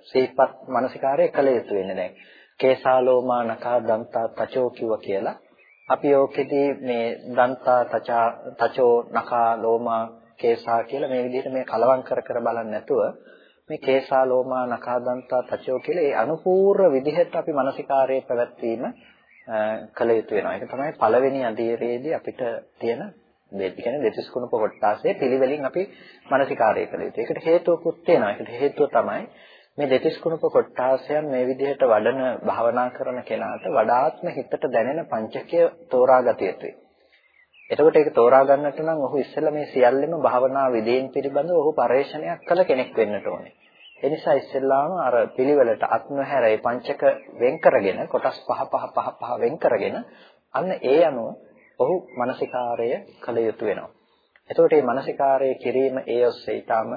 සිහිපත් මානසිකාරය කළ යුතු වෙන්නේ දැන්. කේසාලෝමා නකා දන්තා තචෝ කිව්ව කියලා අපි ඕකෙදී මේ දන්තා තචා තචෝ නකා ලෝමා කේසා කියලා මේ විදිහට මේ කලවම් කර කර බලන්නේ නැතුව මේ කේසා ලෝමා නකා දන්තා තචෝ කියලා ඒ අනුපූර්ව විදිහට අපි මානසිකාරයේ පැවැත්වීම කළ යුතු වෙනවා. ඒක තමයි පළවෙනි අධීරයේදී අපිට තියෙන මේ කියන්නේ දෙතිස් කුණප කොටාසේ පිළිවෙලින් අපි මානසිකාරය කළ යුතුයි. ඒකට හේතුවකුත් තියෙනවා. ඒකට හේතුව තමයි මේ දෙතිස් කුණප කොටාසයන් මේ විදිහට වඩන භාවනා කරන කෙනාට වඩාත්ම හිතට දැනෙන පංචකය තෝරාගත යුතුයි. එතකොට ඒක තෝරා ගන්නට නම් ඔහු ඉස්සෙල්ලා මේ සියල්ලම භාවනා විදීන් පිළිබඳව ඔහු පරේක්ෂණයක් කළ කෙනෙක් වෙන්නට ඕනේ. ඒ නිසා ඉස්සෙල්ලාම අර පිළිවෙලට අත්නොහැර ඒ පංචක වෙන් කරගෙන කොටස් පහ පහ පහ පහ වෙන් කරගෙන අන්න ඒ අනුව ඔහු මානසිකාරය කළ යුතු වෙනවා. එතකොට මේ මානසිකාරය කිරීම ඒ ඔස්සේ ඊටාම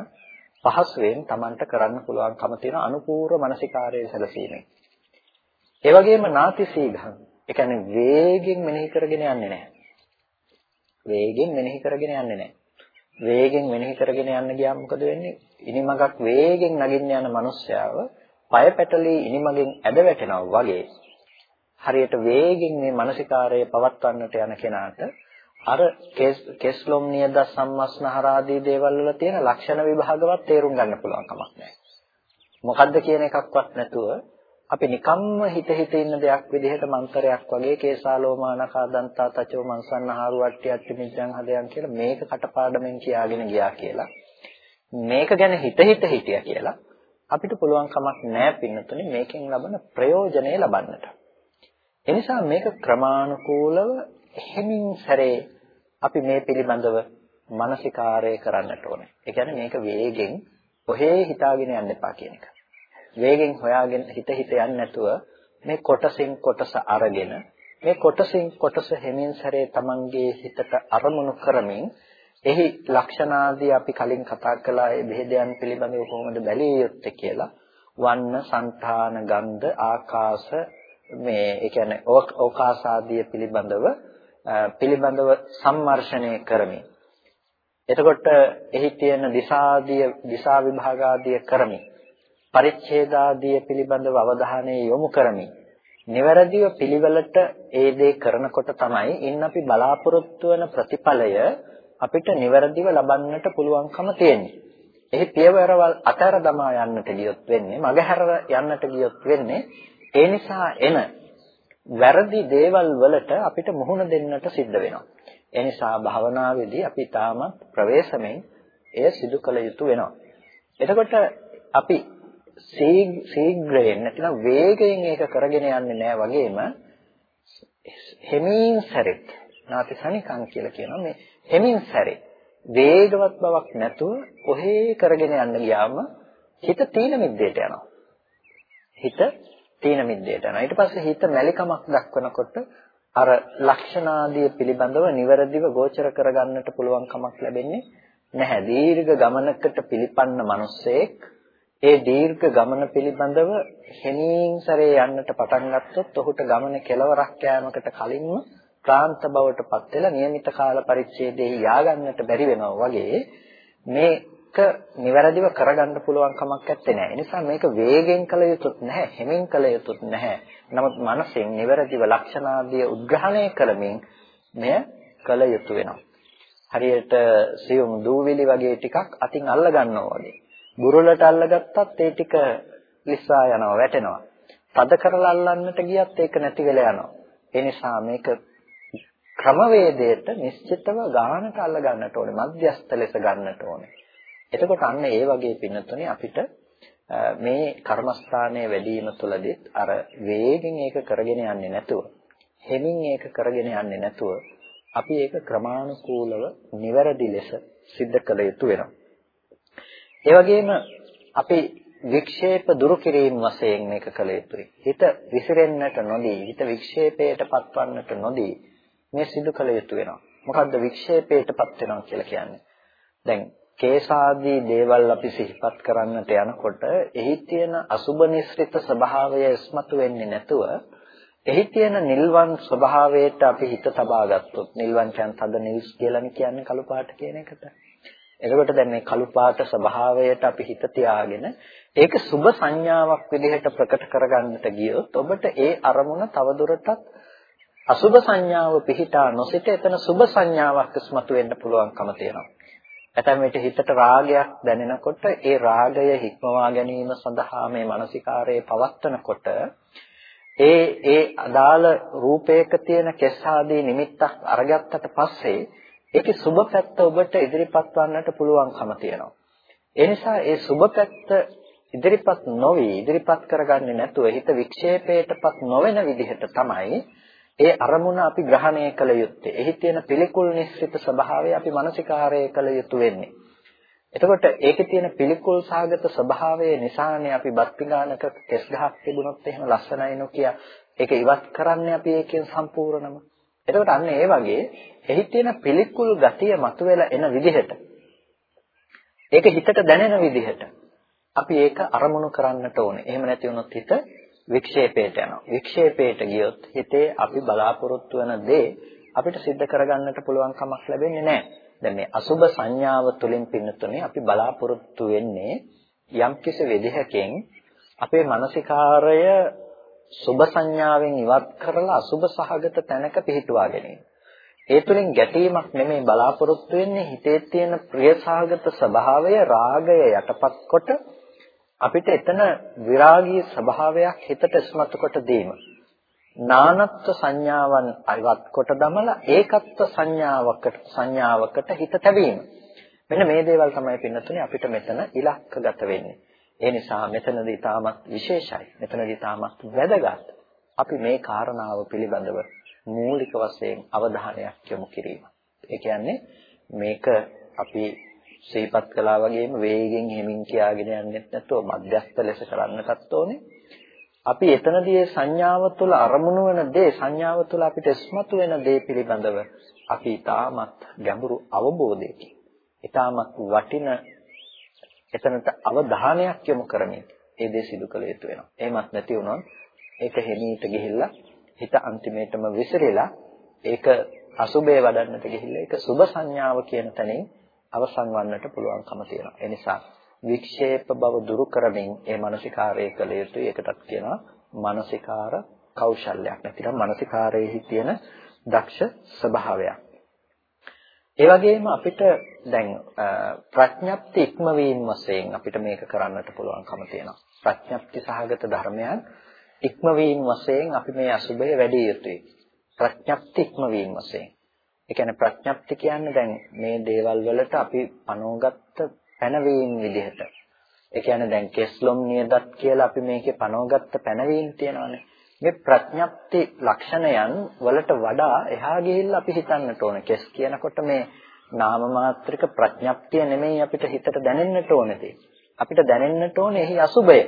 පහසුවෙන් Tamanට කරන්න පුළුවන්කම තියෙන අනුපූර්ව මානසිකාරයේ සැලසීමෙන්. ඒ වගේම නාති සීඝං. ඒ කියන්නේ වේගෙන් මෙනෙහි කරගෙන යන්නේ නැහැ. වේගෙන් මෙනෙහි කරගෙන යන්නේ නැහැ. වේගෙන් මෙනෙහි කරගෙන යන්න ගියාම මොකද වෙන්නේ? ඉනිමගක් වේගෙන් නගින්න යන මිනිස්යාව පය පැටලී ඉනිමගෙන් ඇද වැටෙනවා වගේ හරියට වේගෙන් මේ මානසිකාරය පවත්වන්නට යන කෙනාට අර කෙස්ලොම් නියද සම්මස්නහර ආදී දේවල් වල තියෙන ලක්ෂණ විභාගවත් තේරුම් ගන්න පුළුවන් කමක් නැහැ. මොකද්ද කියන එකක්වත් නැතුව අපි නිකම්ම හිත හිත ඉන්න දෙයක් විදිහට මන්තරයක් වගේ කේසාලෝමානකා දන්තා තචෝ මන්සන්නහාරු වට්ටි අට්ටි මිච්ඡං හදයන් කියලා මේක කටපාඩමෙන් කියාගෙන ගියා කියලා මේක ගැන හිත හිත හිටියා කියලා අපිට පුළුවන් කමක් නැහැ පින්නතුනේ මේකෙන් ලබන ප්‍රයෝජනෙ ලබන්නට. එනිසා මේක ක්‍රමානුකූලව හැමින් සැරේ අපි මේ පිළිබඳව මානසිකාරය කරන්නට ඕනේ. ඒ කියන්නේ මේක වේගෙන් ඔහේ හිතාගෙන යන්න එපා කියන එක. වේගෙන් හොයාගෙන හිත හිත යන්නේ නැතුව මේ කොටසින් කොටස අරගෙන මේ කොටසින් කොටස හැමින් සැරේ Tamanගේ හිතට අරමුණු කරමින් එහි ලක්ෂණාදී අපි කලින් කතා කළා ඒ බෙහෙදයන් පිළිබඳව කොහොමද බැලිය යුත්තේ කියලා වන්න, సంతාන, ගන්ධ, ආකාශ මේ ඒ කියන්නේ ඕකාසාදිය පිළිබඳව පිළිබඳව සම්මර්ෂණය කරමි. එතකොට එහි තියෙන දිශාදිය දිශා විභාගාදිය කරමි. පරිච්ඡේදාදිය පිළිබඳව අවධානය යොමු කරමි. නිවැරදිව පිළිවෙලට ඒ දේ කරනකොට තමයි ඉන්න අපි බලාපොරොත්තු වෙන ප්‍රතිඵලය අපිට නිවැරදිව ලබන්නට පුළුවන්කම තියෙන්නේ. එහි පියවරවල් අතර දමා යන්නට ගියොත් වෙන්නේ මගහැර යන්නට ගියොත් වෙන්නේ ඒ නිසා එන වැරදි දේවල් වලට අපිට මුහුණ දෙන්නට සිද්ධ වෙනවා. ඒ නිසා භාවනාවේදී අපි තාමත් ප්‍රවේශමෙන් එය සිදු කළ යුතු වෙනවා. එතකොට අපි ශීඝ්‍රයෙන් නැත්නම් වේගයෙන් ඒක කරගෙන යන්නේ නැහැ වගේම හෙමින් සැරෙත් නාති සනිකං කියලා කියනවා මේ හෙමින් සැරේ වේගවත් බවක් නැතුව කොහේ කරගෙන යන්න ගියාම හිත තීන මිද්දේට යනවා. හිත තීන මිද්දේට යනවා. ඊට පස්සේ හිත මැලිකමක් දක්වනකොට අර ලක්ෂණාදිය පිළිබඳව නිවැරදිව ගෝචර කරගන්නට පුළුවන් කමක් ලැබෙන්නේ නැහැ. දීර්ඝ ගමනකට පිළිපන්න මිනිස්සෙක් ඒ දීර්ඝ ගමන පිළිබඳව හෙමින් සරේ යන්නට පටන් ගත්තොත් ඔහුට ගමන කෙලවරක් යාමකට කලින්ම ක්ලාන්ත බවට පත් වෙලා નિયમિત කාල පරිච්ඡේදයේ ය아가න්නට බැරි වෙනවා වගේ මේක નિවැරදිව කරගන්න පුළුවන් කමක් නැත්තේ නෑ. නිසා මේක වේගෙන් කළ යුතුත් නැහැ, හෙමින් කළ යුතුත් නැහැ. නමුත් මනසෙන් નિවැරදිව ලක්ෂණාදිය උද්ඝාණය කරමින් මෙය කළ යුතු වෙනවා. හරියට සියුම් දූවිලි වගේ ටිකක් අතින් අල්ල ගන්නවා වගේ. බුරුලට අල්ලගත්තත් ඒ ටික ලිස්සා යනවා, වැටෙනවා. තද කරලා අල්ලන්නට ගියත් ඒක නැති වෙලා යනවා. ඒ නිසා මේක ක්‍රමවේදයට නිශ්චිතව ගානට අල්ල ගන්නට ඕනේ, මධ්‍යස්ත ලෙස ගන්නට ඕනේ. එතකොට අන්න ඒ වගේ පින්නතුනේ අපිට මේ කර්මස්ථානයේ වැඩිම තුලදී අර වේගෙන් ඒක කරගෙන යන්නේ නැතුව, හෙමින් ඒක කරගෙන යන්නේ නැතුව අපි ඒක ක්‍රමානුකූලව නිවැරදි ලෙස සිද්ධ කළ යුතු වෙනවා. ඒ වගේම අපි වික්ෂේප දුරු කිරීම වශයෙන් මේක කළ යුතුයි. හිත විසිරෙන්නට නොදී, හිත වික්ෂේපයට පත්වන්නට නොදී මේ සිදු කළ යුතු වෙනවා. මොකද්ද වික්ෂේපයට පත් වෙනවා කියලා කියන්නේ? දැන් කේසාදී දේවල් අපි සිහිපත් කරන්නට යනකොට එහි තියෙන අසුබ නිස්ෘත ස්වභාවය ඉස්මතු වෙන්නේ නැතුව එහි තියෙන නිල්වන් ස්වභාවයට අපි හිත තබා ගත්තොත් නිල්වන් කියන්නේ තද නිල්ස් කියලානේ කියන්නේ කළු පාට කියන එකට. එතකොට දැන් මේ කළු පාට ස්වභාවයට අපි හිත තියාගෙන ඒක සුබ සංඥාවක් විදිහට ප්‍රකට කරගන්නට ගියොත් ඔබට ඒ අරමුණ තවදුරටත් අසුබ සංඥාව පිහිටා නොසිට එතන සුබ සංඥාවක් ඉස්මතු වෙන්න පුළුවන්කම තියෙනවා. ඇතැම් විට හිතට රාගයක් දැනෙනකොට ඒ රාගය හික්මවා ගැනීම සඳහා මේ මානසිකාරයේ පවත්නකොට ඒ ඒ අදාළ රූපයක තියෙන කෙස් ආදී නිමිත්තක් අරගත්තට පස්සේ ඒකේ සුබ පැත්ත ඔබට ඉදිරිපත් වන්නට පුළුවන්කම තියෙනවා. ඒ නිසා ඒ සුබ පැත්ත ඉදිරිපත් නොවි ඉදිරිපත් කරගන්නේ නැතුව හිත වික්ෂේපයටපත් නොවන විදිහට තමයි ඒ අරමුණ අපි ග්‍රහණය කළ යුත්තේ. එහි තියෙන පිළිකුල් නිස්සිත ස්වභාවය අපි මානසිකාරය කළ යුතු වෙන්නේ. එතකොට ඒකේ තියෙන පිළිකුල් සාගත ස්වභාවය නිසානේ අපි බත් පිඟානක කෙස් ගහක් තිබුණොත් එහෙම ලස්සනයි නොකිය ඒක ඉවත් කරන්නේ අපි ඒකෙන් සම්පූර්ණම. එතකොට අන්න ඒ වගේ එහි තියෙන පිළිකුල් ගතිය මතුවලා එන විදිහට ඒක හිතට දැනෙන විදිහට අපි ඒක අරමුණු කරන්නට ඕනේ. එහෙම නැති වුණොත් හිත වික්ෂේපයට යනවා. වික්ෂේපයට ගියොත් හිතේ අපි බලාපොරොත්තු වෙන දේ අපිට සිද්ධ කරගන්නට පුළුවන් කමක් ලැබෙන්නේ නැහැ. දැන් මේ අසුබ සංඥාව තුළින් පින්නතුනේ අපි බලාපොරොත්තු වෙන්නේ යම්කිසි විදිහකින් අපේ මානසිකාරය සුබ සංඥාවෙන් ඉවත් කරලා අසුබ සහගත තැනක පිහිටුවා ගැනීම. ඒ තුළින් ගැටීමක් නෙමෙයි බලාපොරොත්තු වෙන්නේ හිතේ තියෙන ප්‍රිය සහගත ස්වභාවය රාගය යටපත් කොට අපිට එතන විරාගී ස්වභාවයක් හිතට ස්මතු කොට දීම. නානත්ව සංඥාවන් අයවත් කොට දමලා ඒකත්ව සංඥාවකට සංඥාවකට හිත තැබීම. මෙන්න මේ දේවල් තමයි පින්නතුනේ අපිට මෙතන ඉලක්කගත වෙන්නේ. ඒ නිසා මෙතනදී තාමත් විශේෂයි. මෙතනදී තාමත් වැදගත්. අපි මේ කාරණාව පිළිබඳව මූලික වශයෙන් අවධානයක් යොමු කිරීම. ඒ කියන්නේ මේක අපි ශ්‍රීපත් කළා වගේම වේගෙන් හිමින් කියාගෙන යන්නෙත් නැතුව මධ්‍යස්ථ ලෙස කරන්නටත් ඕනේ. අපි එතනදී සංඥාව තුළ අරමුණු වෙන දේ සංඥාව තුළ අපිට ස්මතු වෙන දේ පිළිබඳව අපි ඊටමත් ගැඹුරු අවබෝධයකින් ඊටමත් වටින එතනට අවධානයක් යොමු කරමින් ඒ දේ සිදු කළ යුතු වෙනවා. එහෙමත් නැති වුණොත් ඒක හිමීට ගිහිල්ලා හිත අන්තිමේටම විසිරෙලා ඒක අසුබේ වඩන්නට ගිහිල්ලා ඒක සුබ සංඥාව කියන තැනින් අවසන් වන්නට පුළුවන්කම තියෙනවා. ඒ නිසා වික්ෂේප බව දුරු කරමින් ඒ මානසිකාරය කළ යුතුයි. ඒකටත් කියනවා මානසිකාර කෞශල්‍යයක්. නැතිනම් මානසිකාරයේ තියෙන දක්ෂ ස්වභාවයක්. ඒ වගේම අපිට දැන් ප්‍රඥප්ති ඉක්මවීම වශයෙන් අපිට මේක කරන්නට පුළුවන්කම තියෙනවා. ප්‍රඥප්ති සහගත ධර්මයන් ඉක්මවීම වශයෙන් අපි මේ අසුබය වැඩි යුතුයි. ප්‍රඥප්ති ඉක්මවීම වශයෙන්. ඒ කියන්නේ ප්‍රඥප්ති කියන්නේ දැන් මේ දේවල් වලට අපි පනෝගත්ත පැනවීම විදිහට. ඒ කියන්නේ දැන් කෙස්ලොම් නියදත් කියලා අපි මේකේ පනෝගත්ත පැනවීම තියෙනවානේ. මේ ප්‍රඥප්ති ලක්ෂණයන් වලට වඩා එහා ගිහිල්ලා අපි හිතන්නට ඕනේ. කෙස් කියනකොට මේ නාම මාත්‍රික ප්‍රඥප්තිය නෙමෙයි අපිට හිතට දැනෙන්නට ඕනේ අපිට දැනෙන්නට ඕනේ එහි අසුබය.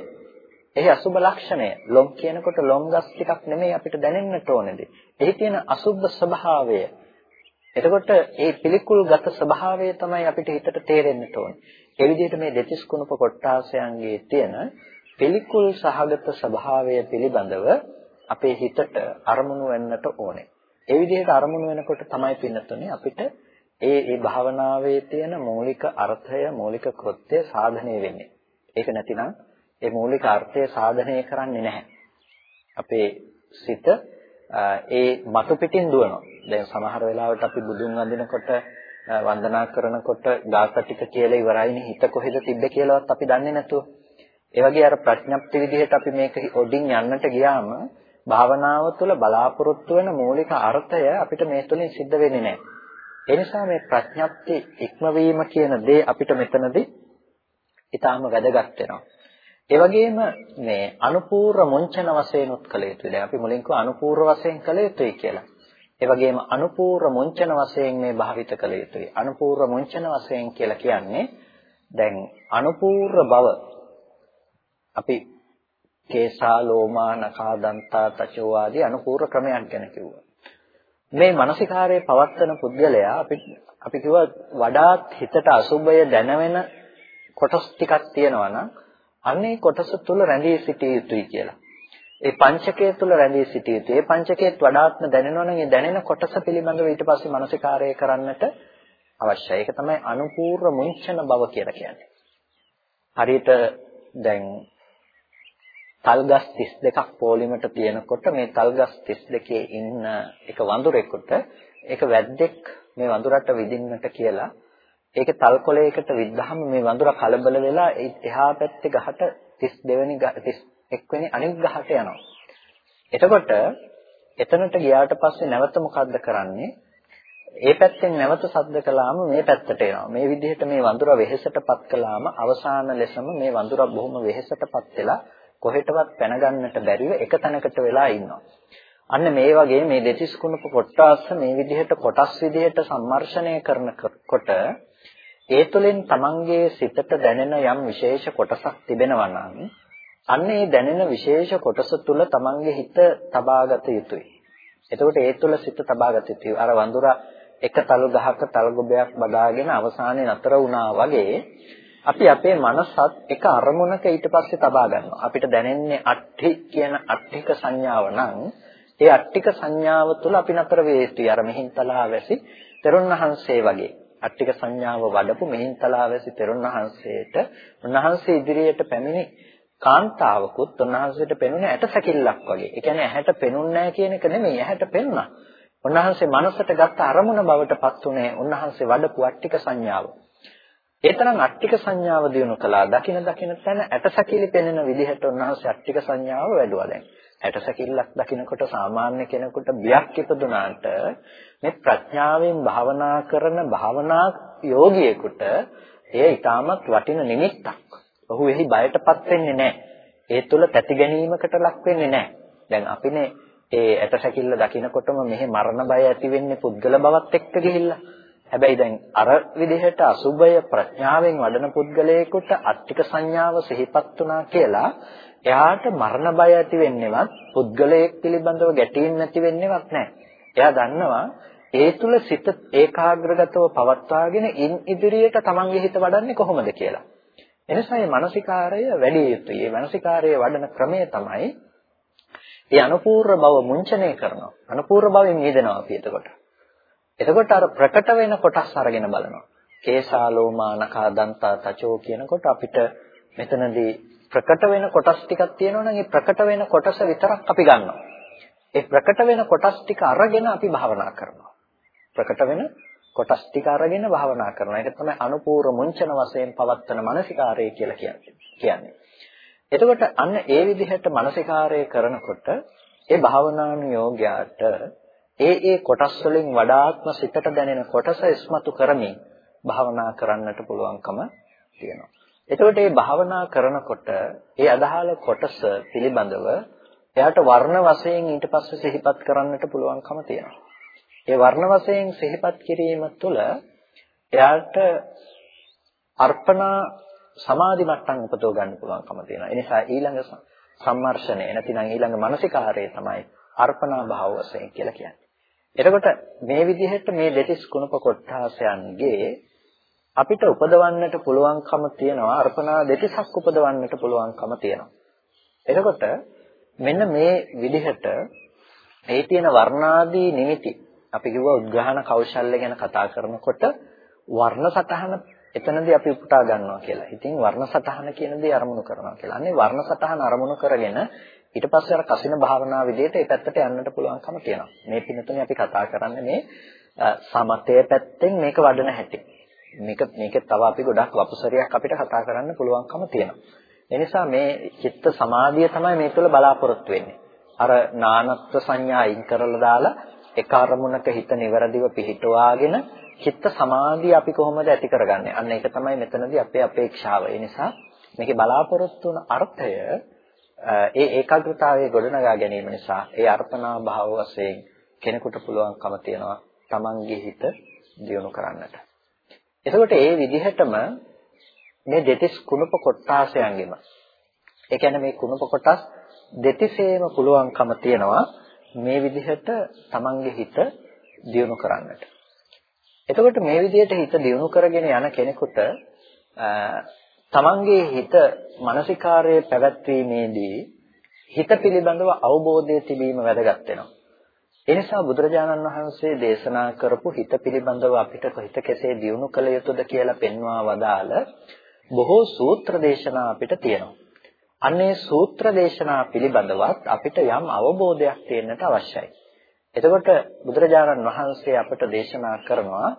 එහි අසුබ ලක්ෂණය. ලොම් කියනකොට ලොම් ගස් ටිකක් නෙමෙයි අපිට දැනෙන්නට ඕනේ. එහි තියෙන අසුබ ස්වභාවය එතකොට මේ පිළිකුල් ගත ස්වභාවය තමයි අපිට හිතට තේරෙන්න ඕනේ. ඒ විදිහට මේ දෙතිස් කුණප කොට්ටාසයන්ගේ තියෙන පිළිකුල් සහගත ස්වභාවය පිළිබඳව අපේ හිතට අරමුණු වෙන්නට ඕනේ. ඒ විදිහට අරමුණු වෙනකොට තමයි පින්නතුනේ අපිට ඒ ඒ භාවනාවේ තියෙන මූලික අර්ථය මූලික කෘත්‍ය සාධනය වෙන්නේ. ඒක නැතිනම් ඒ මූලික අර්ථය සාධනය කරන්නේ නැහැ. අපේ සිත ඒ මතු පිටින් දුවනවා. දැන් සමහර වෙලාවට අපි බුදුන් වඳිනකොට වන්දනා කරනකොට ගාථා ටික කියලා ඉවරයිනේ හිත කොහෙද තිබ්බ කියලාවත් අපි දන්නේ නැතුව. ඒ වගේ අර ප්‍රඥප්ති විදිහට අපි මේක ඔඩින් යන්නට ගියාම භාවනාව තුළ බලාපොරොත්තු වෙන මූලික අර්ථය අපිට මේ තුලින් සිද්ධ වෙන්නේ නැහැ. ඒ නිසා මේ ප්‍රඥප්ති ඉක්මවීම කියන දේ අපිට මෙතනදී ඊටාම වැදගත් වෙනවා. ඒ වගේම මේ අනුපූර්ව මුංචන වශයෙන් උත් කළ යුතුයි. දැන් අපි මුලින් කිව්වා අනුපූර්ව වශයෙන් කළ යුතුයි කියලා. ඒ වගේම අනුපූර්ව මුංචන වශයෙන් මේ භාවිත කළ යුතුයි. අනුපූර්ව මුංචන වශයෙන් කියලා කියන්නේ දැන් අනුපූර්ව බව අපි කේසා ලෝමා නඛා දන්තා තචෝ ආදී අනුපූර්ව ක්‍රමයක් ගැන කිව්වා. මේ මානසිකාරයේ පවත්තන පුද්ගලයා අපි අපි කිව්වා වඩාත් හිතට අසුබය දැනෙන කොටස් ටිකක් තියෙනවා නම් අන්නේ කොටස තුල රැඳී සිටිය යුතුයි කියලා. ඒ පංචකය තුල රැඳී සිටිය යුතුයි. ඒ පංචකයේත් වඩාත්ම දැනෙනවා නම් ඒ දැනෙන කොටස පිළිබඳව ඊට පස්සේ මානසිකාරය කරන්නට අවශ්‍යයි. ඒක තමයි අනුපූර්ව මුංචන බව කියලා කියන්නේ. හරියට දැන් තල්ගස් 32ක් පොලිමට තියෙනකොට මේ තල්ගස් 32 ඉන්න එක වඳුරෙකුට ඒක වැද්දෙක් මේ වඳුරට විදින්නට කියලා ඒක තල් කොලයකට විද්ධාම මේ වඳුර කලබල වෙලා එහා පැත්තේ ගහට 32 වෙනි 31 වෙනි අනිත් ගහට යනවා. එතකොට එතනට ගියාට පස්සේ නැවත මොකද්ද කරන්නේ? ඒ පැත්තෙන් නැවත සද්ද කළාම මේ පැත්තට එනවා. මේ විදිහට මේ වඳුර වෙහෙසටපත් කළාම අවසාන ලෙසම මේ වඳුර බොහොම වෙහෙසටපත් වෙලා කොහෙටවත් පැන ගන්නට බැරිව එක තැනකට වෙලා ඉන්නවා. අන්න මේ වගේ මේ දෙතිස් කුණප කොටස් මේ විදිහට කොටස් විදිහට සම්මර්ෂණය කරනකොට ඒ තුළින් තමන්ගේ සිතට දැනෙන යම් විශේෂ කොටසක් තිබෙනවා නම් අන්න ඒ දැනෙන විශේෂ කොටස තුළ තමන්ගේ හිත තබාගත යුතුයි. එතකොට ඒ තුළ සිත තබාගත යුතුයි. අර වඳුරා එක තල් ගහක තල් ගොබයක් බදාගෙන අවසානයේ නතර වුණා වගේ අපි අපේ මනසත් එක අරමුණක ඊට පස්සේ තබා ගන්නවා. අපිට දැනෙන්නේ අට්ඨි කියන අට්ඨික සංඥාව නම් ඒ අට්ඨික සංඥාව තුළ අපි නතර වෙේටි අර මිහින්තලා වැසි තෙරුණහන්සේ වගේ අට්ඨික සංඥාව වඩපු මිහින්තලා වැසි තෙරුණහන්සේට උන්වහන්සේ ඉදිරියට පැමිණි කාන්තාවකුත් උන්වහන්සේට පෙනුනේ ඇට සැකිල්ලක් වගේ. ඒ කියන්නේ ඇහැට පෙනුන්නේ නැහැ කියන එක නෙමෙයි ඇහැට පෙනුණා. උන්වහන්සේ මනසට ගත්ත අරමුණ බවට පත් උනේ උන්වහන්සේ වඩපු අට්ටික සංඥාව. ඒතරම් අට්ටික සංඥාව දිනු කළා. දකින දකින තැන ඇටසැකිලි පෙනෙන විදිහට උන්වහන්සේ අට්ටික සංඥාව වැඩුවා දැන්. ඇටසැකිල්ලක් දකිනකොට සාමාන්‍ය කෙනෙකුට බියක් ඉපදුනාට මේ ප්‍රඥාවෙන් භාවනා කරන භාවනා යෝගියෙකුට එය ඊටමත් වටින නිමිත්තක්. ඔහු එහි බයටපත් වෙන්නේ නැහැ. ඒ තුල තැති ගැනීමකට ලක් වෙන්නේ නැහැ. දැන් අපිනේ ඒ ඇටසැකිල්ල දකිනකොටම මෙහි මරණ බය ඇති වෙන්නේ පුද්ගල බවත් එක්ක ගිහිල්ලා. හැබැයි දැන් අර විදිහට අසුබය ප්‍රඥාවෙන් වඩන පුද්ගලයෙකුට අට්ටික සංඥාව සිහිපත් වුණා කියලා එයාට මරණ බය ඇති වෙන්නේවත් පුද්ගලයෙක් පිළිබඳව ගැටීම් නැති වෙන්නේවත් නැහැ. එයා දන්නවා ඒ තුල සිත ඒකාග්‍රගතව පවත්වාගෙන ඉන් ඉදිරියට තමන්ගේ හිත වඩන්නේ කොහොමද කියලා. එනිසා මේ මානසිකාරය වැඩි යුතුයි. මේ මානසිකාරය වඩන ක්‍රමය තමයි ඒ අනුපූර්ව බව මුංචනය කරනවා. අනුපූර්ව බවෙන් නිදෙනවා අපි එතකොට. එතකොට අර ප්‍රකට වෙන කොටස් අරගෙන බලනවා. කේසා ලෝමා නඛා දන්තා තචෝ කියනකොට අපිට මෙතනදී ප්‍රකට වෙන කොටස් ටිකක් තියෙනවා නම් ඒ ප්‍රකට වෙන කොටස විතරක් අපි ගන්නවා. ඒ ප්‍රකට වෙන කොටස් ටික අරගෙන අපි භාවනා කරනවා. ප්‍රකට වෙන කොටස් ටික අරගෙන භාවනා කරනවා. ඒක තමයි අනුපූර්ව මුංචන වශයෙන් පවත්තන මානසිකාරය කියලා කියන්නේ. එතකොට අන්න ඒ විදිහට මානසිකාරය කරනකොට ඒ භාවනානුයෝගයාට ඒ ඒ කොටස් වලින් වඩාත්ම සිතට දැනෙන කොටස ඉස්මතු කරමින් භාවනා කරන්නට පුළුවන්කම තියෙනවා. එතකොට මේ භාවනා කරනකොට ඒ අදාළ කොටස පිළිබඳව එයාට වර්ණ වශයෙන් ඊට පස්සේ සිහිපත් කරන්නට පුළුවන්කම තියෙනවා. ඒ වර්ණ වශයෙන් සිහිපත් කිරීම තුළ එයාට අර්පණා සමාධි මට්ටම් උපදව ගන්න පුළුවන්කම තියෙනවා. ඒ නිසා ඊළඟ සම්මර්ෂණය නැතිනම් ඊළඟ මානසිකාරය තමයි අර්පණා භාව වශයෙන් කියලා කියන්නේ. එතකොට මේ විදිහට මේ දෙතිස් කුණප කොට්ඨාසයන්ගේ අපිට උපදවන්නට පුළුවන්කම තියෙනවා අර්පණා දෙතිසක් උපදවන්නට පුළුවන්කම තියෙනවා. එතකොට මෙන්න මේ විදිහට ඒ තියෙන වර්ණාදී නිමිති අපි කිව්වා උද්ඝාන කෞශල්‍ය ගැන කතා කරනකොට වර්ණ සටහන එතනදී අපි උපුටා ගන්නවා කියලා. ඉතින් වර්ණ සටහන කියන දේ අරමුණු කරනවා කියලා. අනේ වර්ණ සටහන අරමුණු කරගෙන ඊට පස්සේ අර කසින භාවනා විදිහට ඒ පැත්තට යන්නට පුළුවන්කම තියෙනවා. මේ පින්නතුනේ අපි කතා කරන්නේ මේ සමතය පැත්තෙන් මේක වඩන හැටි. මේක මේක තව අපි ගොඩක් වපුසරියක් අපිට කතා කරන්න පුළුවන්කම තියෙනවා. ඒ නිසා මේ චිත්ත සමාධිය තමයි මේ තුළ බලාපොරොත්තු වෙන්නේ. අර නානත්ව සංඥා අයින් කරලා දාලා එක අරමුණක හිත නිවැරදිව පිහිටුවාගෙන චිත්ත සමාධිය අපි කොහොමද ඇති කරගන්නේ? අන්න ඒක තමයි මෙතනදී අපේ අපේක්ෂාව. ඒ නිසා මේකේ බලාපොරොත්තු වන අර්ථය ඒ ඒකාග්‍රතාවයේ ගොඩනගා ගැනීම නිසා ඒ අර්පණා භාව වශයෙන් කෙනෙකුට පුළුවන්කම තියනවා තමන්ගේ හිත දියුණු කරන්නට. එතකොට ඒ විදිහටම මේ දෙතිස් කුණප කොටාසයන්ගෙම ඒ කියන්නේ මේ කුණප කොටස් දෙතිසේම පුළුවන්කම තියනවා මේ විදිහට තමන්ගේ හිත දියුණු කරන්නට. එතකොට මේ විදිහට හිත දියුණු කරගෙන යන කෙනෙකුට තමන්ගේ හිත මානසිකාර්යයේ පැවැත්වීමේදී හිත පිළිබඳව අවබෝධය තිබීම වැදගත් වෙනවා. ඒ නිසා බුදුරජාණන් වහන්සේ දේශනා කරපු හිත පිළිබඳව අපිට හිත කෙසේ දියුණු කළ යුතුද කියලා පෙන්වා වදාළ බොහෝ සූත්‍ර දේශනා අපිට තියෙනවා. අන්නේ සූත්‍ර දේශනා පිළිබඳවත් අපිට යම් අවබෝධයක් තියෙන්නට අවශ්‍යයි. එතකොට බුදුරජාණන් වහන්සේ අපට දේශනා කරනවා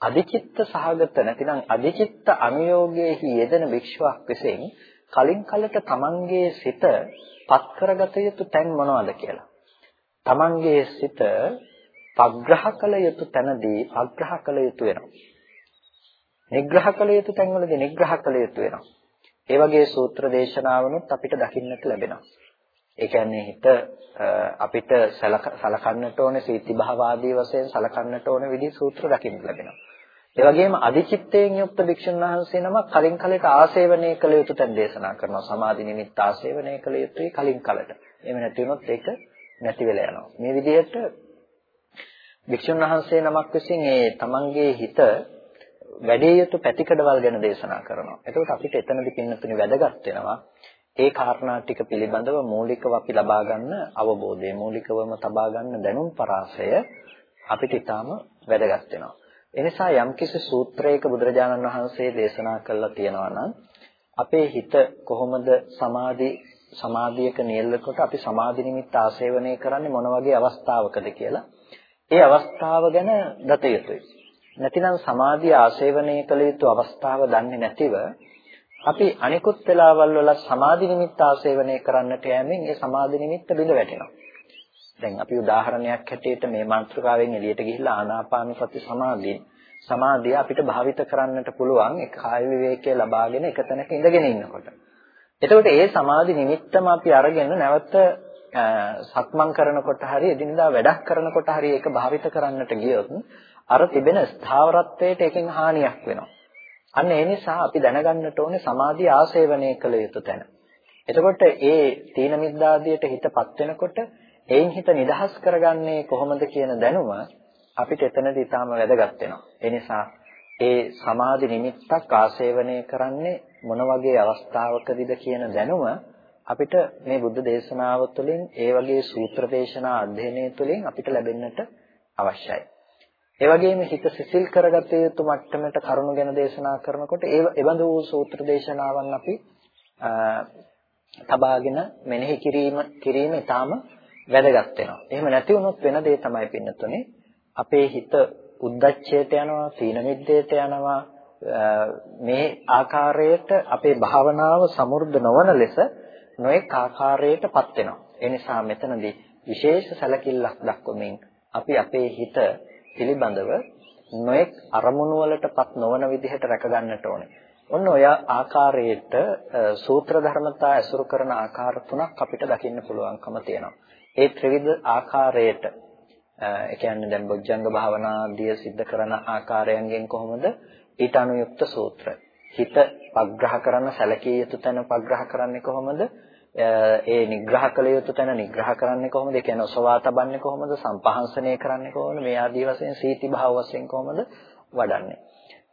අධිචිත්ත සහගත නැතිනම් අධිචිත්ත අනුയോഗයේහි යෙදෙන භික්ෂුවක් විසින් කලින් කලට තමන්ගේ සිත පත් කරගත යුතු තැන් මොනවද කියලා. තමන්ගේ සිත පග්‍රහ කළ යුතු තැනදී පග්‍රහ කළ යුතු වෙනවා. නිග්‍රහ කළ යුතු තැන්වලදී නිග්‍රහ කළ යුතු වෙනවා. ඒ වගේ සූත්‍ර දේශනාවනොත් අපිට දකින්නට ලැබෙනවා. ඒ කියන්නේ හිත අපිට සලකන්නට ඕනේ සීති භාවාදී වශයෙන් සලකන්නට ඕනේ විදිහ සූත්‍ර දකින්න ලැබෙනවා. ඒ වගේම අධිචිත්තයෙන් යුක්ත භික්ෂුන් වහන්සේ නම කලින් කලට ආසේවනය කළ යුතු තැන් දේශනා කරනවා. සමාධි නිමිත්ත ආසේවනය කළ යුතුයි කලින් කලට. එහෙම නැති වුණොත් ඒක නැති වෙලා යනවා. මේ විදිහට භික්ෂුන් වහන්සේ නමක් විසින් ඒ තමන්ගේ හිත වැඩේ යුතු පැතිකඩවල් ගැන දේශනා කරනවා. එතකොට අපිට එතනදී පින්නතුනි වැදගත් වෙනවා ඒ කාරණා ටික පිළිබඳව මූලිකව අපි ලබා ගන්න අවබෝධය මූලිකවම තබා ගන්න දැනුම් පරාසය අපිට ඊටාම වැදගත් වෙනවා. එනිසා යම්කිසි සූත්‍රයක බුදුරජාණන් වහන්සේ දේශනා කළා තියෙනවා නම් අපේ හිත කොහොමද සමාධි සමාධියක නියැලකොට අපි සමාධි නිමිත්ත ආසේවනය කරන්නේ මොන වගේ අවස්ථාවකද කියලා ඒ අවස්ථාව ගැන දත යුතුයි. නැතිනම් සමාධිය ආසේවනය කළ යුතු අවස්ථාව දන්නේ නැතිව අපි අනිකුත් වෙලාවල් වල සමාධි නිමිත්ත ආසේවනය කරන්නට යෑමෙන් ඒ සමාධි නිමිත්ත බිඳ වැටෙනවා. දැන් අපි උදාහරණයක් හැටියට මේ මාතෘකාවෙන් එළියට ගිහිල්ලා ආනාපාන සති සමාධිය සමාධිය අපිට භාවිත කරන්නට පුළුවන් ඒ කාය විවේකයේ ලබාගෙන එක තැනක ඉඳගෙන ඉන්නකොට. එතකොට ඒ සමාධි නිමිත්තම අපි අරගෙන නැවත සක්මන් කරනකොට හරි එදිනදා වැඩක් කරනකොට හරි ඒක භාවිත කරන්නට ගියොත් අර තිබෙන ස්ථාවරත්වයට එකෙන් හානියක් වෙනවා. අන්න ඒ නිසා අපි දැනගන්නට ඕනේ සමාධිය ආශේවනය කළ යුතු තැන. එතකොට ඒ තීන මිද්දාදියට හිතපත් වෙනකොට එයින් හිත නිදහස් කරගන්නේ කොහොමද කියන දැනුම අපිට එතනදී ඊටාම වැදගත් වෙනවා. ඒ නිසා ඒ සමාධි නිමිත්තක් ආශේවනය කරන්නේ මොන වගේ අවස්ථාවකදීද කියන දැනුම අපිට මේ බුද්ධ දේශනාව තුළින් ඒ වගේ සූත්‍ර දේශනා අධ්‍යයනය තුළින් අපිට ලැබෙන්නට අවශ්‍යයි. ඒ වගේම හිත සිසිල් කරගත යුතු මට්ටමට කරුණු ගැන දේශනා කරනකොට ඒ එබඳු වූ සූත්‍ර දේශනාවන් අපි තබාගෙන මෙනෙහි කිරීම කිරීම ඊටාම වැදගත් වෙනවා. එහෙම නැති වුණොත් වෙන දේ තමයි පින්නතුනේ අපේ හිත උද්දච්චයට යනවා, සීන මිද්දේට යනවා. මේ ආකාරයට අපේ භාවනාව සමෘද්ධ නොවන ලෙස නොඑක ආකාරයටපත් වෙනවා. ඒ නිසා මෙතනදී විශේෂ සැලකිල්ලක් දක්වමින් අපි අපේ හිත පිළිබඳව නොඑක් අරමුණු වලටපත් නොවන විදිහට රැක ගන්නට ඕනේ. ඔන්න ඔය ආකාරයට සූත්‍ර ධර්මතා ඇසුරු කරන ආකාර තුනක් අපිට දකින්න පුළුවන්කම තියෙනවා. ඒ ත්‍රිවිධ ආකාරයට ඒ කියන්නේ දැන් බොජ්ජංග භාවනාදිය සිද්ධ කරන ආකාරයන්ගෙන් කොහොමද ඊට අනුයුක්ත සූත්‍ර. හිත පග්‍රහ කරන සැලකිය යුතු තැන පග්‍රහ කරන්නේ කොහොමද? ඒ නිග්‍රහ කළ යුතු තැන නිග්‍රහ කරන්නේ කොහොමද? ඒ කියන්නේ ඔසවා තබන්නේ කොහොමද? සම්පහන්සනය කරන්නේ කොහොමද? මේ ආදී වශයෙන් සීති භාව වශයෙන් කොහොමද වඩන්නේ?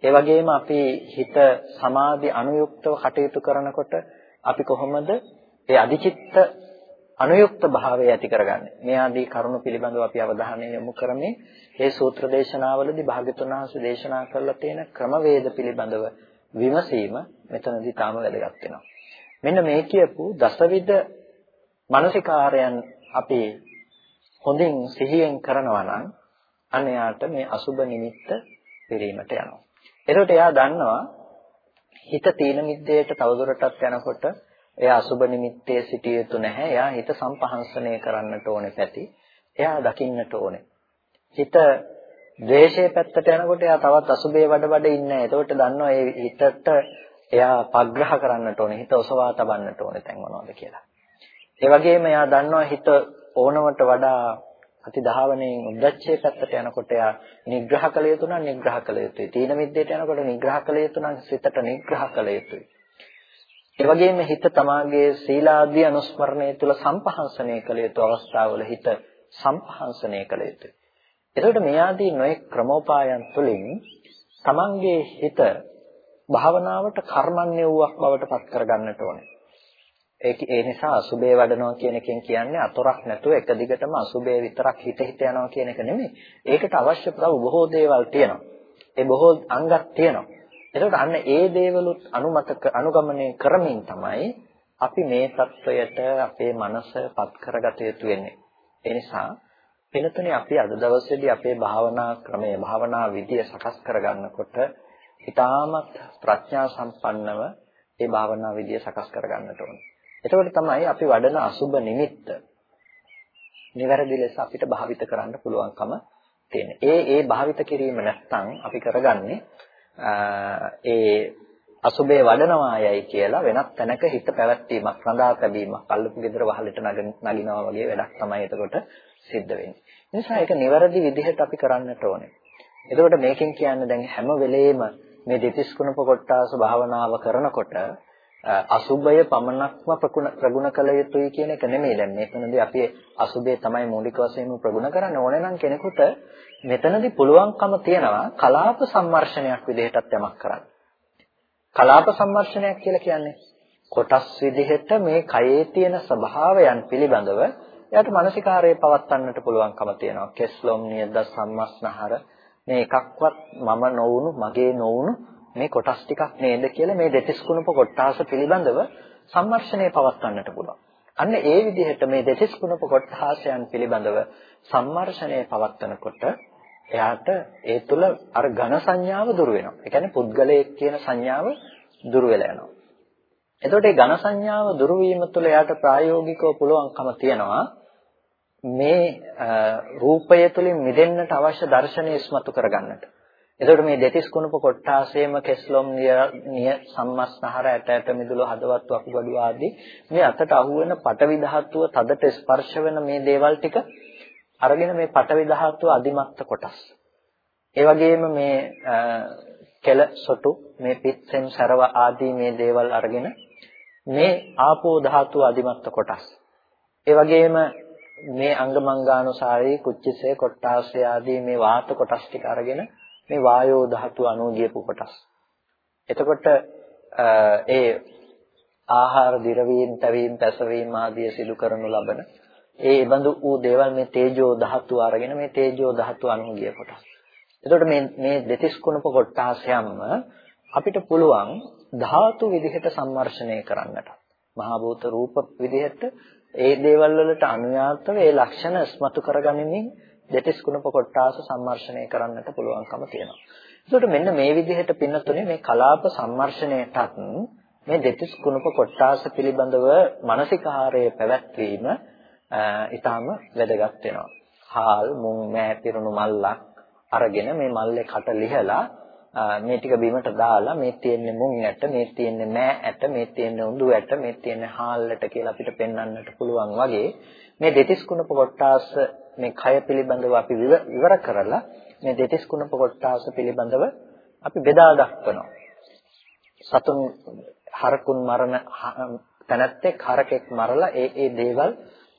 ඒ වගේම අපි හිත සමාධි අනුයුක්තව කටයුතු කරනකොට අපි කොහොමද ඒ අධිචිත්ත අනුයුක්ත භාවය ඇති කරගන්නේ? මේ ආදී කරුණු පිළිබඳව අපි අවධානය යොමු කරන්නේ මේ සූත්‍ර දේශනාවලදී භාග්‍යතුන් වහන්සේ දේශනා කරලා තියෙන ක්‍රමවේද පිළිබඳව විමසීම මෙතනදී තාම වැදගත් වෙනවා. මෙන්න මේ කියපු දසවිධ මානසිකාරයන් අපි හොඳින් සිහියෙන් කරනවා නම් අනයාට මේ අසුබ නිමිත්ත පිරීමට යනවා. එතකොට එයා දන්නවා හිත තීන මිද්දේට තවදුරටත් යනකොට එයා අසුබ නිමිත්තේ සිටිය යුතු නැහැ. එයා හිත සම්පහන්සනය කරන්නට ඕනේ පැති. එයා දකින්නට ඕනේ. හිත ද්වේෂයේ පැත්තට යනකොට එයා තවත් අසුබේ වඩ වඩ ඉන්නේ. එතකොට දන්නවා ඒ හිතට එයා පග්‍රහ කරන්නට ඕනේ. හිත ඔසවා තබන්නට ඕනේ තැන් මොනවද කියලා. ඒ වගේම එයා දන්නවා හිත ඕනවට වඩා අති ධාවනයෙන් උද්දච්චයේ පැත්තට යනකොට එයා නිග්‍රහ කළ යුතු නම් නිග්‍රහ කළ යුතුයි. තීන මිද්දේට යනකොට නිග්‍රහ කළ යුතු නම් සිතට නිග්‍රහ කළ යුතුයි. ඒ වගේම හිත තමාගේ සීලාදී අනුස්මරණය තුළ සම්පහන්සනය කළ යුතු අවස්ථාවල හිත සම්පහන්සනය කළ යුතුයි. එතකොට මේ ආදී නොයෙක් ක්‍රමෝපායන් තුළින් තමන්ගේ හිත භාවනාවට කර්මන්නේ වූවක් බවට පත් කරගන්නට ඕනේ. ඒක ඒ නිසා අසුබේ වඩනවා කියන එකෙන් කියන්නේ අතොරක් නැතුව එක දිගටම අසුබේ විතරක් හිත හිත යනවා කියන එක නෙමෙයි. ඒකට අවශ්‍ය ප්‍රව බොහෝ දේවල් තියෙනවා. ඒ බොහෝ අංගක් තියෙනවා. එතකොට අන්න ඒ දේවලුත් අනුමත අනුගමනය කරමින් තමයි අපි මේ தත්වයට අපේ මනසපත් කරගත යුතු වෙන්නේ. ඒ නිසා වෙනතුනේ අපි අද දවසේදී අපේ භාවනා ක්‍රමය, භාවනා විදිය සකස් කරගන්නකොට ඊටාමත් ප්‍රඥා සම්පන්නව ඒ භාවනා විදිය සකස් කරගන්නට ඕනේ. එතකොට තමයි අපි වඩන අසුබ නිමිත්ත නිවැරදි ලෙස අපිට භාවිත කරන්න පුළුවන්කම තියෙන්නේ. ඒ ඒ භාවිත කිරීම නැත්නම් අපි කරගන්නේ ඒ අසුබේ වඩනවායයි කියලා වෙනත් තැනක හිත පැවැත්වීමක් රඳා තැබීමක් අල්ලපු ගෙදර වහලට නගිනවා වගේ වැඩක් තමයි එතකොට සිද්ධ වෙන්නේ. නිසා ඒක නිවැරදි විදිහට අපි කරන්නට ඕනේ. එතකොට මේකෙන් කියන්නේ දැන් හැම වෙලෙම මේ දෙතිස් කුණප කොටාස භාවනාව කරනකොට අසුබය පමණක්ම ප්‍රගුණ කළ යුතුයි කියන එක නෙමෙයි දැන් මෙතනදී අපි අසුබේ තමයි මූලික වශයෙන්ම ප්‍රගුණ කරන්න ඕනේ නම් කෙනෙකුට මෙතනදී පුළුවන්කම තියනවා කලාප සම්මර්ෂණයක් විදිහටත් යමක් කරන්න. කලාප සම්මර්ෂණයක් කියලා කියන්නේ කොටස් විදිහට මේ කයේ තියෙන ස්වභාවයන් පිළිබඳව එයාට මානසිකාරයේ පවත්වන්නට පුළුවන්කම තියෙනවා. කෙස්ලොම් නියද සම්මස්නහර මේ එකක්වත් මම නොවුණු මගේ නොවුණු මේ කොටස් ටිකක් නේද කියලා මේ දෙතිස් කුණප කොටාස පිළිබඳව සම්මර්ෂණය පවත්වන්නට පුළුවන්. අන්න ඒ විදිහට මේ දෙතිස් කුණප කොටාසයන් පිළිබඳව සම්මර්ෂණය පවත්වනකොට එයාට ඒ තුල අර ඝන සංඥාව දුර වෙනවා. ඒ කියන්නේ පුද්ගලයෙක් කියන සංඥාව දුර වෙලා යනවා. එතකොට මේ ඝන සංඥාව දුර වීම තුළ එයාට ප්‍රායෝගිකව පුළුවන්කම තියනවා මේ රූපය තුළින් මිදෙන්නට අවශ්‍ය දර්ශනය ඉස්මතු කරගන්නට. එතකොට මේ දෙතිස් කුණප කොට්ටාසයේම කෙස්ලොම් නිය සම්මස්නහර ඇට ඇට මිදුළු හදවත් වකුගඩු ආදී මේ අතට අහුවෙන පටවි ධාතුව තදට ස්පර්ශ වෙන මේ දේවල් ටික අරගෙන මේ පටවි ධාතුව අදිමත්ත කොටස්. ඒ වගේම මේ කෙල සොටු මේ පිත්සෙන් සරව ආදී මේ දේවල් අරගෙන මේ ආපෝ ධාතුව අදිමත්ත කොටස්. ඒ වගේම මේ අංගමංගානුසාරී කුච්චිසේ කොට්ටාසය ආදී මේ වාත කොටස් ටික අරගෙන මේ වායෝ ධාතු අණු ගියපු කොටස්. එතකොට ඒ ආහාර දිරවීම, තැවීම, පැසවීම ආදී සිදු කරනු ලබන ඒ බඳු වූ දේවල් මේ තේජෝ ධාතු අරගෙන මේ තේජෝ ධාතු අණු ගිය කොටස්. එතකොට මේ මේ දෙතිස් කුණප කොටාසයන්ම අපිට පුළුවන් ධාතු විදිහට සම්මර්ෂණය කරන්නට. මහා භූත රූප විදිහට ඒ දේවල් වලට අනුයාතව ඒ ලක්ෂණ ස්මතු කරගනිමින් දෙතිස් කුණප කොටාස සම්මර්ෂණය කරන්නට පුළුවන්කම තියෙනවා. ඒකට මෙන්න මේ විදිහට පින්නතුනේ මේ කලාප සම්මර්ෂණයටත් මේ දෙතිස් කුණප කොටාස පිළිබඳව මානසිකාරය පැවැත්වීම ඊටාම වැදගත් වෙනවා. හාල් මුං මෑ පිරුණු මල්ලක් අරගෙන මේ මල්ලේ කට ලිහලා මේ ටික බිමට දාලා මේ තියෙන්නේ මුං ඇට මේ තියෙන්නේ මෑ ඇට මේ තියෙන්නේ උඳු ඇට මේ තියෙන්නේ හාල් ඇට කියලා අපිට පෙන්වන්නට පුළුවන් වගේ මේ දෙතිස් කුණප කොටාස මේ කය පිළිබඳව අපි විවර කරලා මේ දෙතිස් කුණප කොටාස පිළිබඳව අපි බෙදා දක්වනවා. සතුන් හරකුන් මරණ තැනැත්තෙක් හරකෙක් මරලා ඒ ඒ දේවල්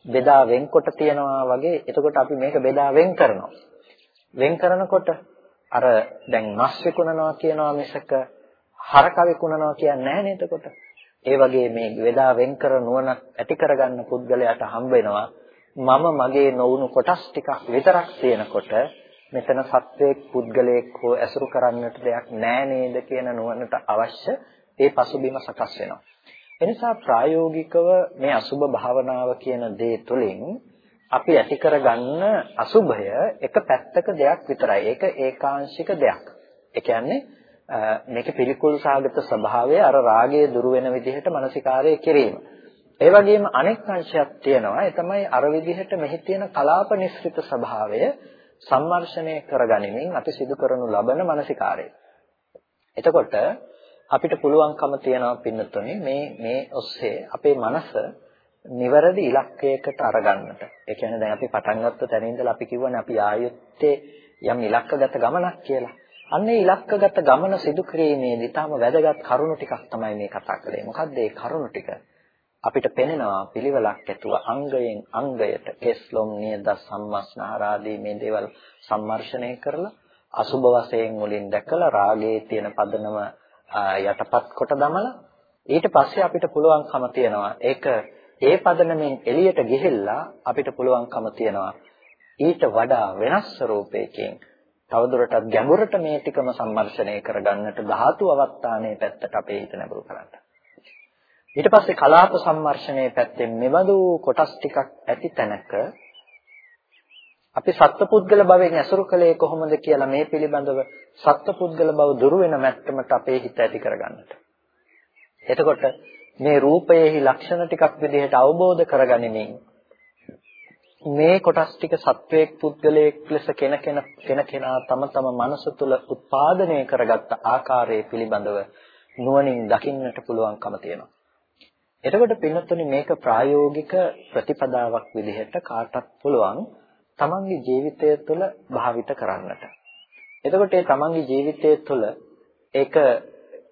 බෙදා වෙන්කොට තියනවා වගේ එතකොට අපි මේක බෙදා වෙන් කරනවා. වෙන් කරනකොට අර දැන් මස් විකුණනවා කියනවා මිසක හරක විකුණනවා කියන්නේ නැහැ නේද එතකොට. ඒ වගේ මේ වේදා වෙන් කර නුවණ ඇති කරගන්න පුද්ගලයාට හම්බ වෙනවා මම මගේ නොවුණු කොටස් ටිකක් විතරක් තියෙනකොට මෙතන සත්වයක් පුද්ගලයෙක් හෝ ඇසුරු කරන්නට දෙයක් නෑ නේද කියන නුවණට අවශ්‍ය ඒ පසුබිම සකස් වෙනවා. එනිසා ප්‍රායෝගිකව මේ අසුබ භාවනාව කියන දේ තුළින් අපි ඇති කරගන්න අසුභය එක පැත්තක දෙයක් විතරයි. ඒක ඒකාංශික දෙයක්. ඒ කියන්නේ මේකේ පිළිකුල් සාගත ස්වභාවය අර රාගය දුරු වෙන විදිහට මානසිකාරය කිරීම. ඒ වගේම අනෙක් අංශයක් තියෙනවා. ඒ තමයි අර විදිහට මෙහි තියෙන කලාප නිස්ෘත ස්වභාවය සම්මර්ෂණය කරගනිමින් අපි සිදු කරනු ලබන මානසිකාරය. එතකොට අපිට පුළුවන්කම තියනවා පින්නතුනේ මේ මේ ඔස්සේ අපේ මනස නිවැරදි ඉලක්කයකට අරගන්නට. ඒ කියන්නේ දැන් අපි පටන් ගත්ත තැන ඉඳලා අපි කියවනේ අපි ආයුත්තේ යම් ඉලක්කගත ගමනක් කියලා. අන්න ඒ ඉලක්කගත ගමන සිදු කිරීමේදී තාම වැදගත් කරුණු ටිකක් තමයි මේ කතා කළේ. මොකද්ද ඒ කරුණු ටික? අපිට පෙනෙනවා පිළිවෙලක් ඇතුව අංගයෙන් අංගයට කෙස්ලොම් නියද සම්මස්නහර ආදී මේ දේවල් සම්මර්ෂණය කරලා අසුබ වශයෙන් මුලින් දැකලා රාගයේ තියෙන පදනම යටපත් කොට දමලා ඊට පස්සේ අපිට පුළුවන්කම තියනවා ඒක ඒ පදනමෙන් එළියට ගිහිල්ලා අපිට පුළුවන්කම තියනවා ඊට වඩා වෙනස් ස්වරූපයකින් තවදුරටත් ගැඹුරට මේ ටිකම සම්මර්ෂණය කරගන්නට ධාතු අවස්ථානයේ පැත්තට අපේ හිත නැඹුරු කරන්න. ඊට පස්සේ කලාප සම්මර්ෂණයේ පැත්තෙන් මෙබඳු කොටස් ටිකක් ඇති තැනක අපි සත්පුද්ගල භවෙන් ඇසුරු කළේ කොහොමද කියලා මේ පිළිබඳව සත්පුද්ගල භව දුරු වෙන මට්ටමට අපේ හිත ඇති කරගන්නට. එතකොට මේ රූපයේහි ලක්ෂණ ටිකක් විදිහට අවබෝධ කරගනිමින් මේ කොටස් ටික සත්වයක් පුද්ගලයෙක් ලෙස කෙනකෙන කෙනකෙනා තම තම මනස තුළ උත්පාදනය කරගත්ත ආකාරයේ පිළිබඳව නුවණින් දකින්නට පුළුවන්කම තියෙනවා. එතකොට පින්නතුනි මේක ප්‍රායෝගික ප්‍රතිපදාවක් විදිහට කාටත් පුළුවන් තමන්ගේ ජීවිතය තුළ භාවිත කරන්නට. එතකොට ඒ තමන්ගේ ජීවිතය තුළ ඒක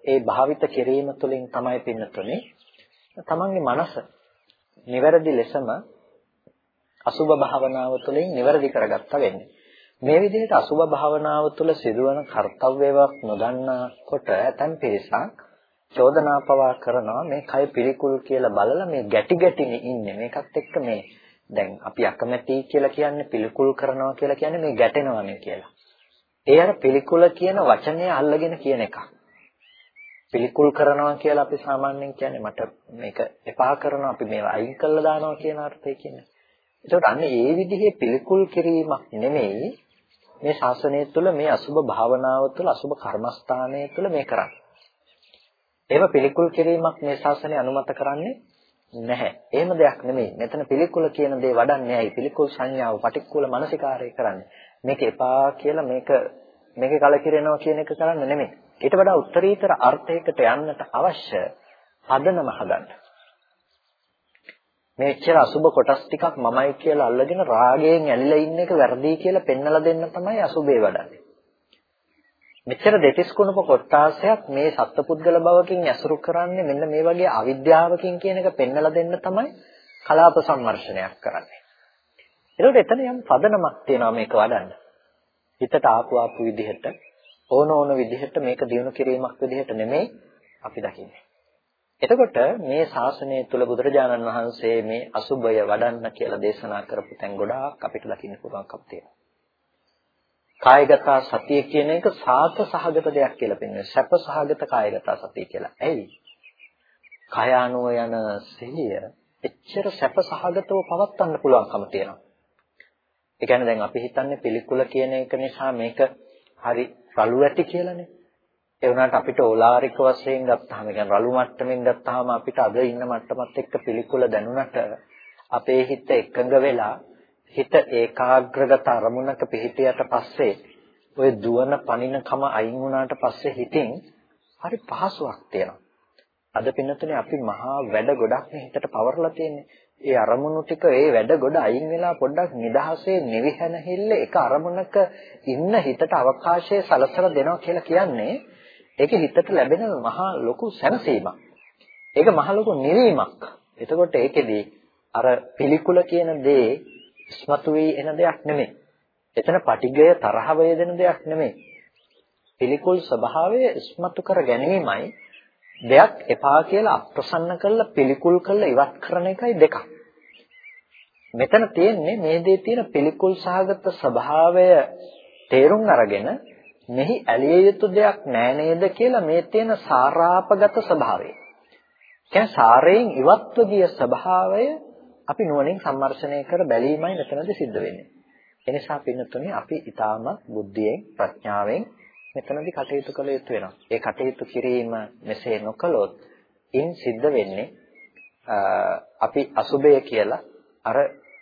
ඒ භාවිත කිරීම තුළින් තමයි පින්නතුනේ තමන්ගේ මනස නිවැරදි ලෙසම අසුබ භාවනාව තුළින් නිවැරදි කරගත්තා වෙන්නේ. මේ විදිහට අසුබ භාවනාව තුළ සිදුවන කාර්යවේවක් නොදන්නාකොට ඇතැම් පිරිසක් චෝදනා පවා කරනවා මේ කය පිළිකුල් කියලා බලලා මේ ගැටි ගැටිනේ ඉන්නේ මේකත් එක්ක මේ දැන් අපි අකමැති කියලා කියන්නේ පිළිකුල් කරනවා කියලා කියන්නේ මේ ගැටෙනවානේ කියලා. ඒ අර පිළිකුල කියන වචනය අල්ලගෙන කියන එකක්. පිළිකුල් කරනවා කියලා අපි සාමාන්‍යයෙන් කියන්නේ මට මේක එපා කරනවා අපි මේවා අයින් කළා දානවා කියන අර්ථය කියන්නේ. ඒකට අන්න ඒ විදිහේ පිළිකුල් කිරීමක් නෙමෙයි මේ ශාසනය තුළ මේ අසුබ භාවනාව තුළ අසුබ කර්මස්ථානය තුළ මේ කරන්නේ. එහෙම පිළිකුල් කිරීමක් මේ ශාසනය අනුමත කරන්නේ නැහැ. එහෙම දෙයක් නෙමෙයි. මෙතන පිළිකුල කියන දේ වඩන්නේ ඇයි? පිළිකුල් සංඥාව, පටික්කුල මානසිකාරය කරන්නේ. මේක එපා කියලා මේක මේක කලකිරෙනවා කියන එක කරන්න නෙමෙයි. ඊට වඩා උත්තරීතර අර්ථයකට යන්නට අවශ්‍ය පදනම හදන්න. මෙච්චර අසුබ කොටස් ටිකක් මමයි කියලා අල්ලගෙන රාගයෙන් ඇලිලා ඉන්න එක වැරදි කියලා පෙන්නලා දෙන්න තමයි අසුබේ වඩන්නේ. මෙච්චර දෙතිස් කුණප කොටාසයක් මේ සත්පුද්ගල භවකින් ඇසුරු කරන්නේ මෙන්න මේ වගේ අවිද්‍යාවකින් කියන එක පෙන්නලා දෙන්න තමයි කලාප සම්මර්ෂණයක් කරන්නේ. ඒකට එතන යම් පදනමක් තියෙනවා මේක වඩන්න. හිතට ආපු ආපු විදිහට ඕන ඕන විදිහට මේක දිනු කිරීමක් විදිහට නෙමෙයි අපි දකින්නේ. එතකොට මේ ශාසනය තුල බුදුරජාණන් වහන්සේ මේ අසුබය වඩන්න කියලා දේශනා කරපු තැන් ගොඩාක් අපිට දකින්න පුළුවන්කම තියෙනවා. කායගත සතිය කියන එක සාත සහගත දෙයක් කියලා පෙන්වනවා. සැප සහගත කායගත සතිය කියලා. ඇයි? කය අනුව යන සිහිය එච්චර සැප සහගතව පවත්වන්න පුළුවන්කම තියෙනවා. ඒ කියන්නේ දැන් අපි හිතන්නේ පිළිකුල කියන එක නිසා මේක හරි රළු ඇති කියලානේ. ඒ වුණාට අපිට ඕලාරික වශයෙන් ගත්තාම කියන්නේ රළු මට්ටමින් ගත්තාම අපිට අද ඉන්න මට්ටමත් එක්ක පිළිකුල දැනුණට අපේ හිත එකඟ වෙලා හිත ඒකාග්‍රගත අරමුණක පිහිටියට පස්සේ ඔය දුවන පනිනකම අයින් වුණාට පස්සේ හිතින් හරි පහසුවක් තියෙනවා. අද පින්නතුනේ අපි මහා වැඩ ගොඩක් හිතට පවර්ලා තියෙන්නේ. ඒ අරමුණු ටික ඒ වැඩ ගොඩ අයින් වෙලා පොඩ්ඩක් නිදහසේ නිවිහැනහිල්ල එක අරමුණක ඉන්න හිතට අවකාශය සලසලා දෙනවා කියලා කියන්නේ ඒක හිතට ලැබෙන මහා ලොකු සැනසීමක්. ඒක මහ ලොකු නිවීමක්. එතකොට ඒකෙදී අර පිළිකුල කියන දේ ඉස්මතු වී එන දෙයක් නෙමෙයි. එතන පටිගය තරහ වේදෙන දෙයක් නෙමෙයි. පිළිකුල් ස්වභාවය ඉස්මතු කර ගැනීමයි දෙයක් එපා කියලා අප්‍රසන්න කරලා පිළිකුල් කරලා ඉවත් කරන එකයි දෙකක්. මෙතන තියෙන්නේ මේ දේ තියෙන පිළිකුල් සහගත ස්වභාවය තේරුම් අරගෙන මෙහි ඇලිය යුතු දෙයක් නෑ නේද කියලා මේ තියෙන සාරාපගත ස්වභාවය. කියන්නේ සාරයෙන් ඉවත්ව ගිය ස්වභාවය අපි නුවණින් සම්මර්ෂණය කර බැලීමයි මෙතනදී සිද්ධ වෙන්නේ. එනිසා පින්නතුනේ අපි ඊටාම බුද්ධියෙන් ප්‍රඥාවෙන් මෙතනදී කටයුතු කළ යුතු වෙනවා. ඒ කටයුතු කිරීම මෙසේ නොකළොත් ඉන් සිද්ධ වෙන්නේ අපි අසුබය කියලා අර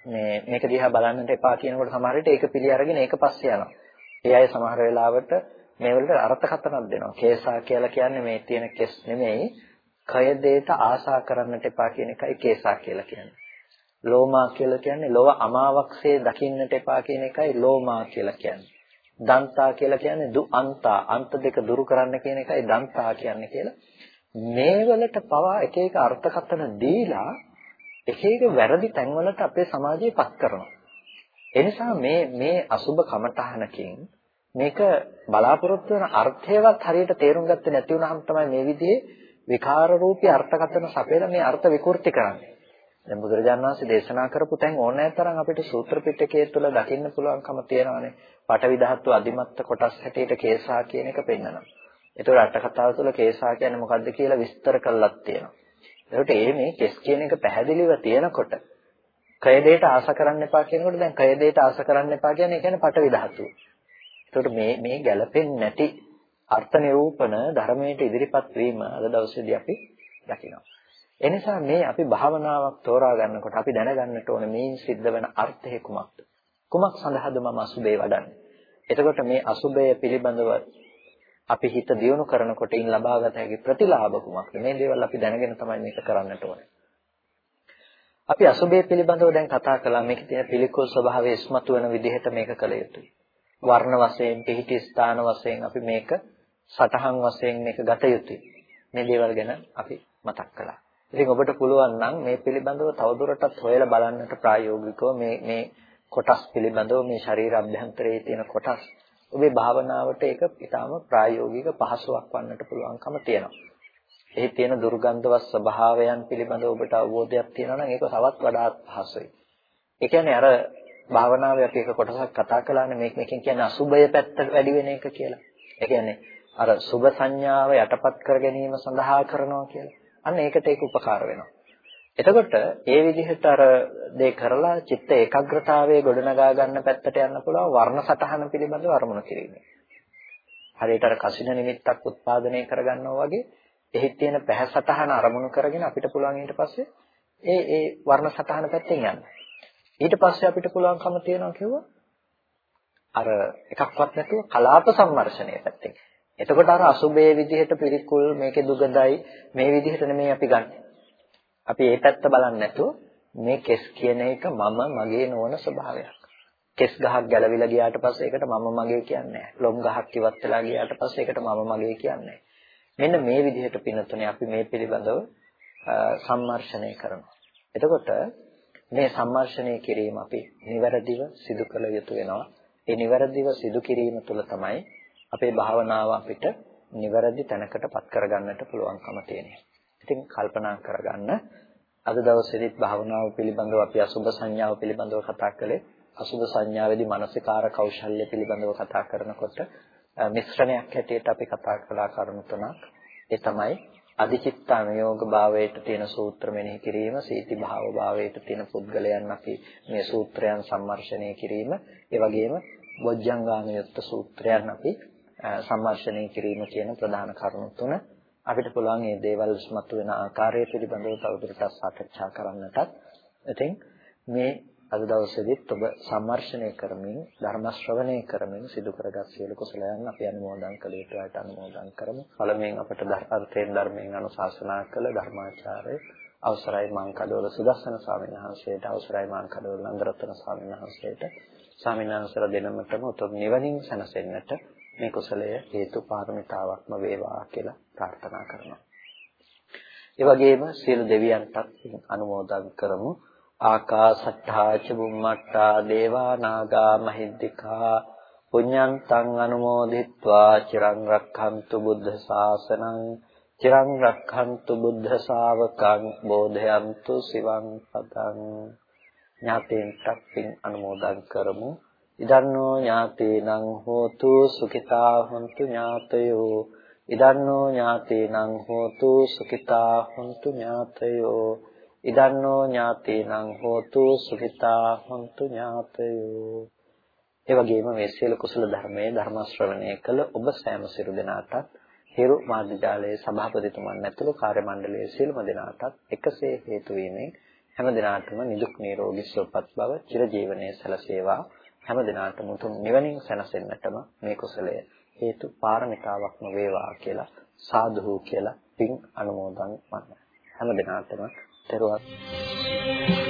මේ මේක දිහා බලන්නට එපා කියනකොට සමහර විට ඒක පිළි අරගෙන ඒක පස්සේ යනවා. ඒ අය සමහර වෙලාවට මේ වලට අර්ථකථනක් දෙනවා. කේසා කියලා කියන්නේ මේ තියෙන කෙස් නෙමෙයි, කය දෙයට ආසා කරන්නට එපා කියන එකයි කේසා කියලා කියන්නේ. ලෝමා කියලා කියන්නේ ලොව අමාවක්සේ දකින්නට එපා කියන එකයි ලෝමා කියලා කියන්නේ. දන්තා කියලා කියන්නේ දු අන්තා අන්ත දෙක දුරු කරන්න කියන එකයි දන්තා කියන්නේ කියලා. මේ වලට පවා එක එක අර්ථකථන දීලා එක එක වැරදි තැන්වලට අපේ සමාජය පත් කරනවා. එනිසා මේ මේ අසුබ කමඨහනකින් මේක බලාපොරොත්තු වෙන අර්ථයවත් හරියට තේරුම් ගත්තේ නැති වුනහම තමයි මේ විදිහේ විකාර රූපී අර්ථකථන සපයලා මේ අර්ථ විකෘති කරන්නේ. දැන් බුදුරජාණන් වහන්සේ දේශනා කරපු තැන් ඕනෑ තරම් අපිට සූත්‍ර පිටකයේ තුල දකින්න පුළුවන්කම තියෙනවානේ. පඨවි ධාතු අධිමත්ත කොටස් හැටියට කේසා කියන එක පෙන්නනවා. ඒතකොට අට කතාව තුළ කේසා කියන්නේ මොකද්ද කියලා විස්තර කරලත් තියෙනවා. ඒකට ඒ මේ කෙස් කියන එක පැහැදිලිව තියෙනකොට කය දෙයට ආස කරන්න එපා කියනකොට දැන් කය දෙයට ආස කරන්න එපා කියන්නේ ඒ කියන්නේ පඨවි ධාතුව. ඒකට මේ මේ ගැළපෙන්නේ නැති අර්ථ නිරූපණ ධර්මයට ඉදිරිපත් වීම අද දවසේදී අපි දකිනවා. එනිසා මේ අපි භාවනාවක් තෝරා ගන්නකොට අපි දැනගන්නට ඕනේ මේ සිද්ධ වෙන අර්ථය කුමක්ද? කුමක් සඳහාද මම අසුබේ වඩන්නේ? එතකොට මේ අසුබය පිළිබඳව අපි හිත දියුණු කරනකොට ඉන් ලබාගත හැකි ප්‍රතිලාභ කුමක්ද? මේ දේවල් අපි දැනගෙන තමයි මේක කරන්නට ඕනේ. අපි අසුබය පිළිබඳව දැන් කතා කළා මේකේ තියෙන පිළිකුල් ස්වභාවය ඉස්මතු වෙන විදිහට මේක කළ යුතුයි. වර්ණ වශයෙන්, පිහිටි ස්ථාන වශයෙන් අපි මේක සටහන් වශයෙන් මේක ගත යුතුයි. මේ දේවල් ගැන අපි මතක් කළා. ඉතින් ඔබට පුළුවන් නම් මේ පිළිබඳව තවදුරටත් හොයලා බලන්නට ප්‍රායෝගිකව මේ මේ කොටස් පිළිබඳව මේ ශරීර අභ්‍යන්තරයේ තියෙන කොටස් ඔබේ භාවනාවට ඒක ඊටාම ප්‍රායෝගික පහසුවක් වන්නට පුළුවන්කම තියෙනවා. එහි තියෙන දුර්ගන්ධවත් ස්වභාවයන් පිළිබඳව ඔබට අවබෝධයක් තියෙනවා නම් ඒක තවත් වඩාත් පහසුයි. ඒ කියන්නේ අර භාවනාවේ අපි එක කොටසක් කතා කළානේ මේක මේකෙන් කියන්නේ අසුබය පැත්ත වැඩි වෙන එක කියලා. ඒ කියන්නේ අර සුබ සංඥාව යටපත් කර ගැනීම සඳහා කරනවා කියලා. අන්න ඒකට ඒක උපකාර වෙනවා. එතකොට ඒ විදිහට අර දේ කරලා චිත්ත ඒකාග්‍රතාවයේ ගොඩනගා ගන්න පැත්තට යන්න පුළුවන් වර්ණ සටහන පිළිබඳව අරමුණු කිරීම. හරියට අර කසින නිමිත්තක් උත්පාදනය කරගන්නවා වගේ එහි තියෙන පැහැ සටහන අරමුණු කරගෙන අපිට පුළුවන් ඊට පස්සේ ඒ ඒ වර්ණ සටහන පැත්තෙන් යන්න. ඊට පස්සේ අපිට පුළුවන්කම තියෙනවා කිව්වා අර එකක්වත් නැතුව කලාප සම්මර්ෂණය පැත්තෙන්. එතකොට අර අසුබේ විදිහට පිළිකුල් මේකේ දුගඳයි මේ විදිහට නෙමෙයි අපි ගන්නෙ. අපි මේ පැත්ත බලන්නේ නැතුව මේ කෙස් කියන එක මම මගේ නොවන ස්වභාවයක්. කෙස් ගහක් ගැලවිලා ගියාට පස්සේ ඒකට මම මගේ කියන්නේ නැහැ. ලොම් ගහක් ඉවත් වෙලා ගියාට පස්සේ ඒකට මම මගේ කියන්නේ මෙන්න මේ විදිහට පිනතුනේ අපි මේ පිළිබඳව සම්මර්ෂණය කරනවා. එතකොට මේ සම්මර්ෂණය කිරීම අපි නිවැරදිව සිදු කළ යුතු වෙනවා. ඒ නිවැරදිව සිදු කිරීම තුළ තමයි අපේ භාවනාව අපිට නිවැරදි තැනකටපත් කරගන්නට පුළුවන්කම තියෙන්නේ. ඉතින් කල්පනා කරගන්න අද දවසේදීත් භාවනාව පිළිබඳව අපි අසුබ සංඥාව පිළිබඳව කතා කළේ අසුබ සංඥාවේදී මානසිකාර කෞශල්‍ය පිළිබඳව කතා කරනකොට මිශ්‍රණයක් හැටියට අපි කතා කළා කරුණු තුනක් ඒ තමයි අධිචිත්ත අනුയോഗ භාවයට තියෙන සූත්‍ර මෙනෙහි කිරීම සීති භාව භාවයට තියෙන පුද්ගලයන් අපි මේ සූත්‍රයන් සම්මර්ෂණය කිරීම ඒ වගේම බොජ්ජංගානුයුක්ත සූත්‍රයන් අපි සම්මර්ෂණය කිරීම කියන ප්‍රධාන කරුණු තුන අපිට පුළුවන් මේ දේවල් ස්මතු වෙන ආකාරය පිළිබඳව තවදුරටත් සාකච්ඡා කරන්නටත්. ඉතින් මේ අද දවසේදීත් ඔබ සම්මර්ෂණය කරමින් ධර්ම ශ්‍රවණය කරමින් සිදු කරගත් සියලු කුසලයන් අපි අනුමෝදන් කළ යුතුයට අනුමෝදන් කරමු. පළමුවෙන් අපට අර්ථයෙන් ධර්මයෙන් අනුශාසනා කළ ධර්මාචාර්ය අවසරයි මාං කඩවල සුදස්සන ස්වාමීන් වහන්සේට අවසරයි මාං කඩවල නන්දරත්න ස්වාමීන් වහන්සේට ස්වාමීන් වහන්සේලා දෙනමතම උතුම් නිවනින් සැනසෙන්නට මේ කුසලය හේතු පාරමිතාවක්ම වේවා කියලා ප්‍රාර්ථනා කරනවා. ඒ වගේම සියලු දෙවියන්ටත් අනුමෝදන් කරමු. ආකාසට්ඨා ච බුම්මට්ඨා දේවා නාග මහිද්దికා පුඤ්ඤන්තං අනුමෝදිත්වා චිරං රක්ඛන්තු බුද්ධ ශාසනං චිරං රක්ඛන්තු බුද්ධ ශාවකං බෝධයන්තු සිවං පතං ඥාතීන්ටත් පින් අනුමෝදන් කරමු ඉදන්නෝ ඥාතීනං හෝතු සුඛිතා හොන්තු ඥාතයෝ. ඉදන්නෝ ඥාතීනං හෝතු සුඛිතා හොන්තු ඥාතයෝ. ඉදන්නෝ ඥාතීනං හෝතු සුඛිතා හොන්තු ඥාතයෝ. ඒ වගේම මේ සියලු කුසල ධර්මයේ ධර්ම ශ්‍රවණය කළ ඔබ සෑම සිරු දෙනාටත් හේරු මාධ්‍යාලයේ සභාපතිතුමන් ඇතුළු කාර්ය මණ්ඩලයේ සියලුම දෙනාටත් එකසේ හේතු වීමෙන් හැම දිනාටම නිදුක් නිරෝගී සුවපත් බව චිරජීවනයේ සැලසේවා. හැම දිනාටම උතුම් නිවනින් සැනසෙන්නටම මේ කුසලය හේතු පාරමිතාවක්ම වේවා කියලා සාදුහු කියලා පින් අනුමෝදන් වන්න. හැම දිනාටම තෙරුවන්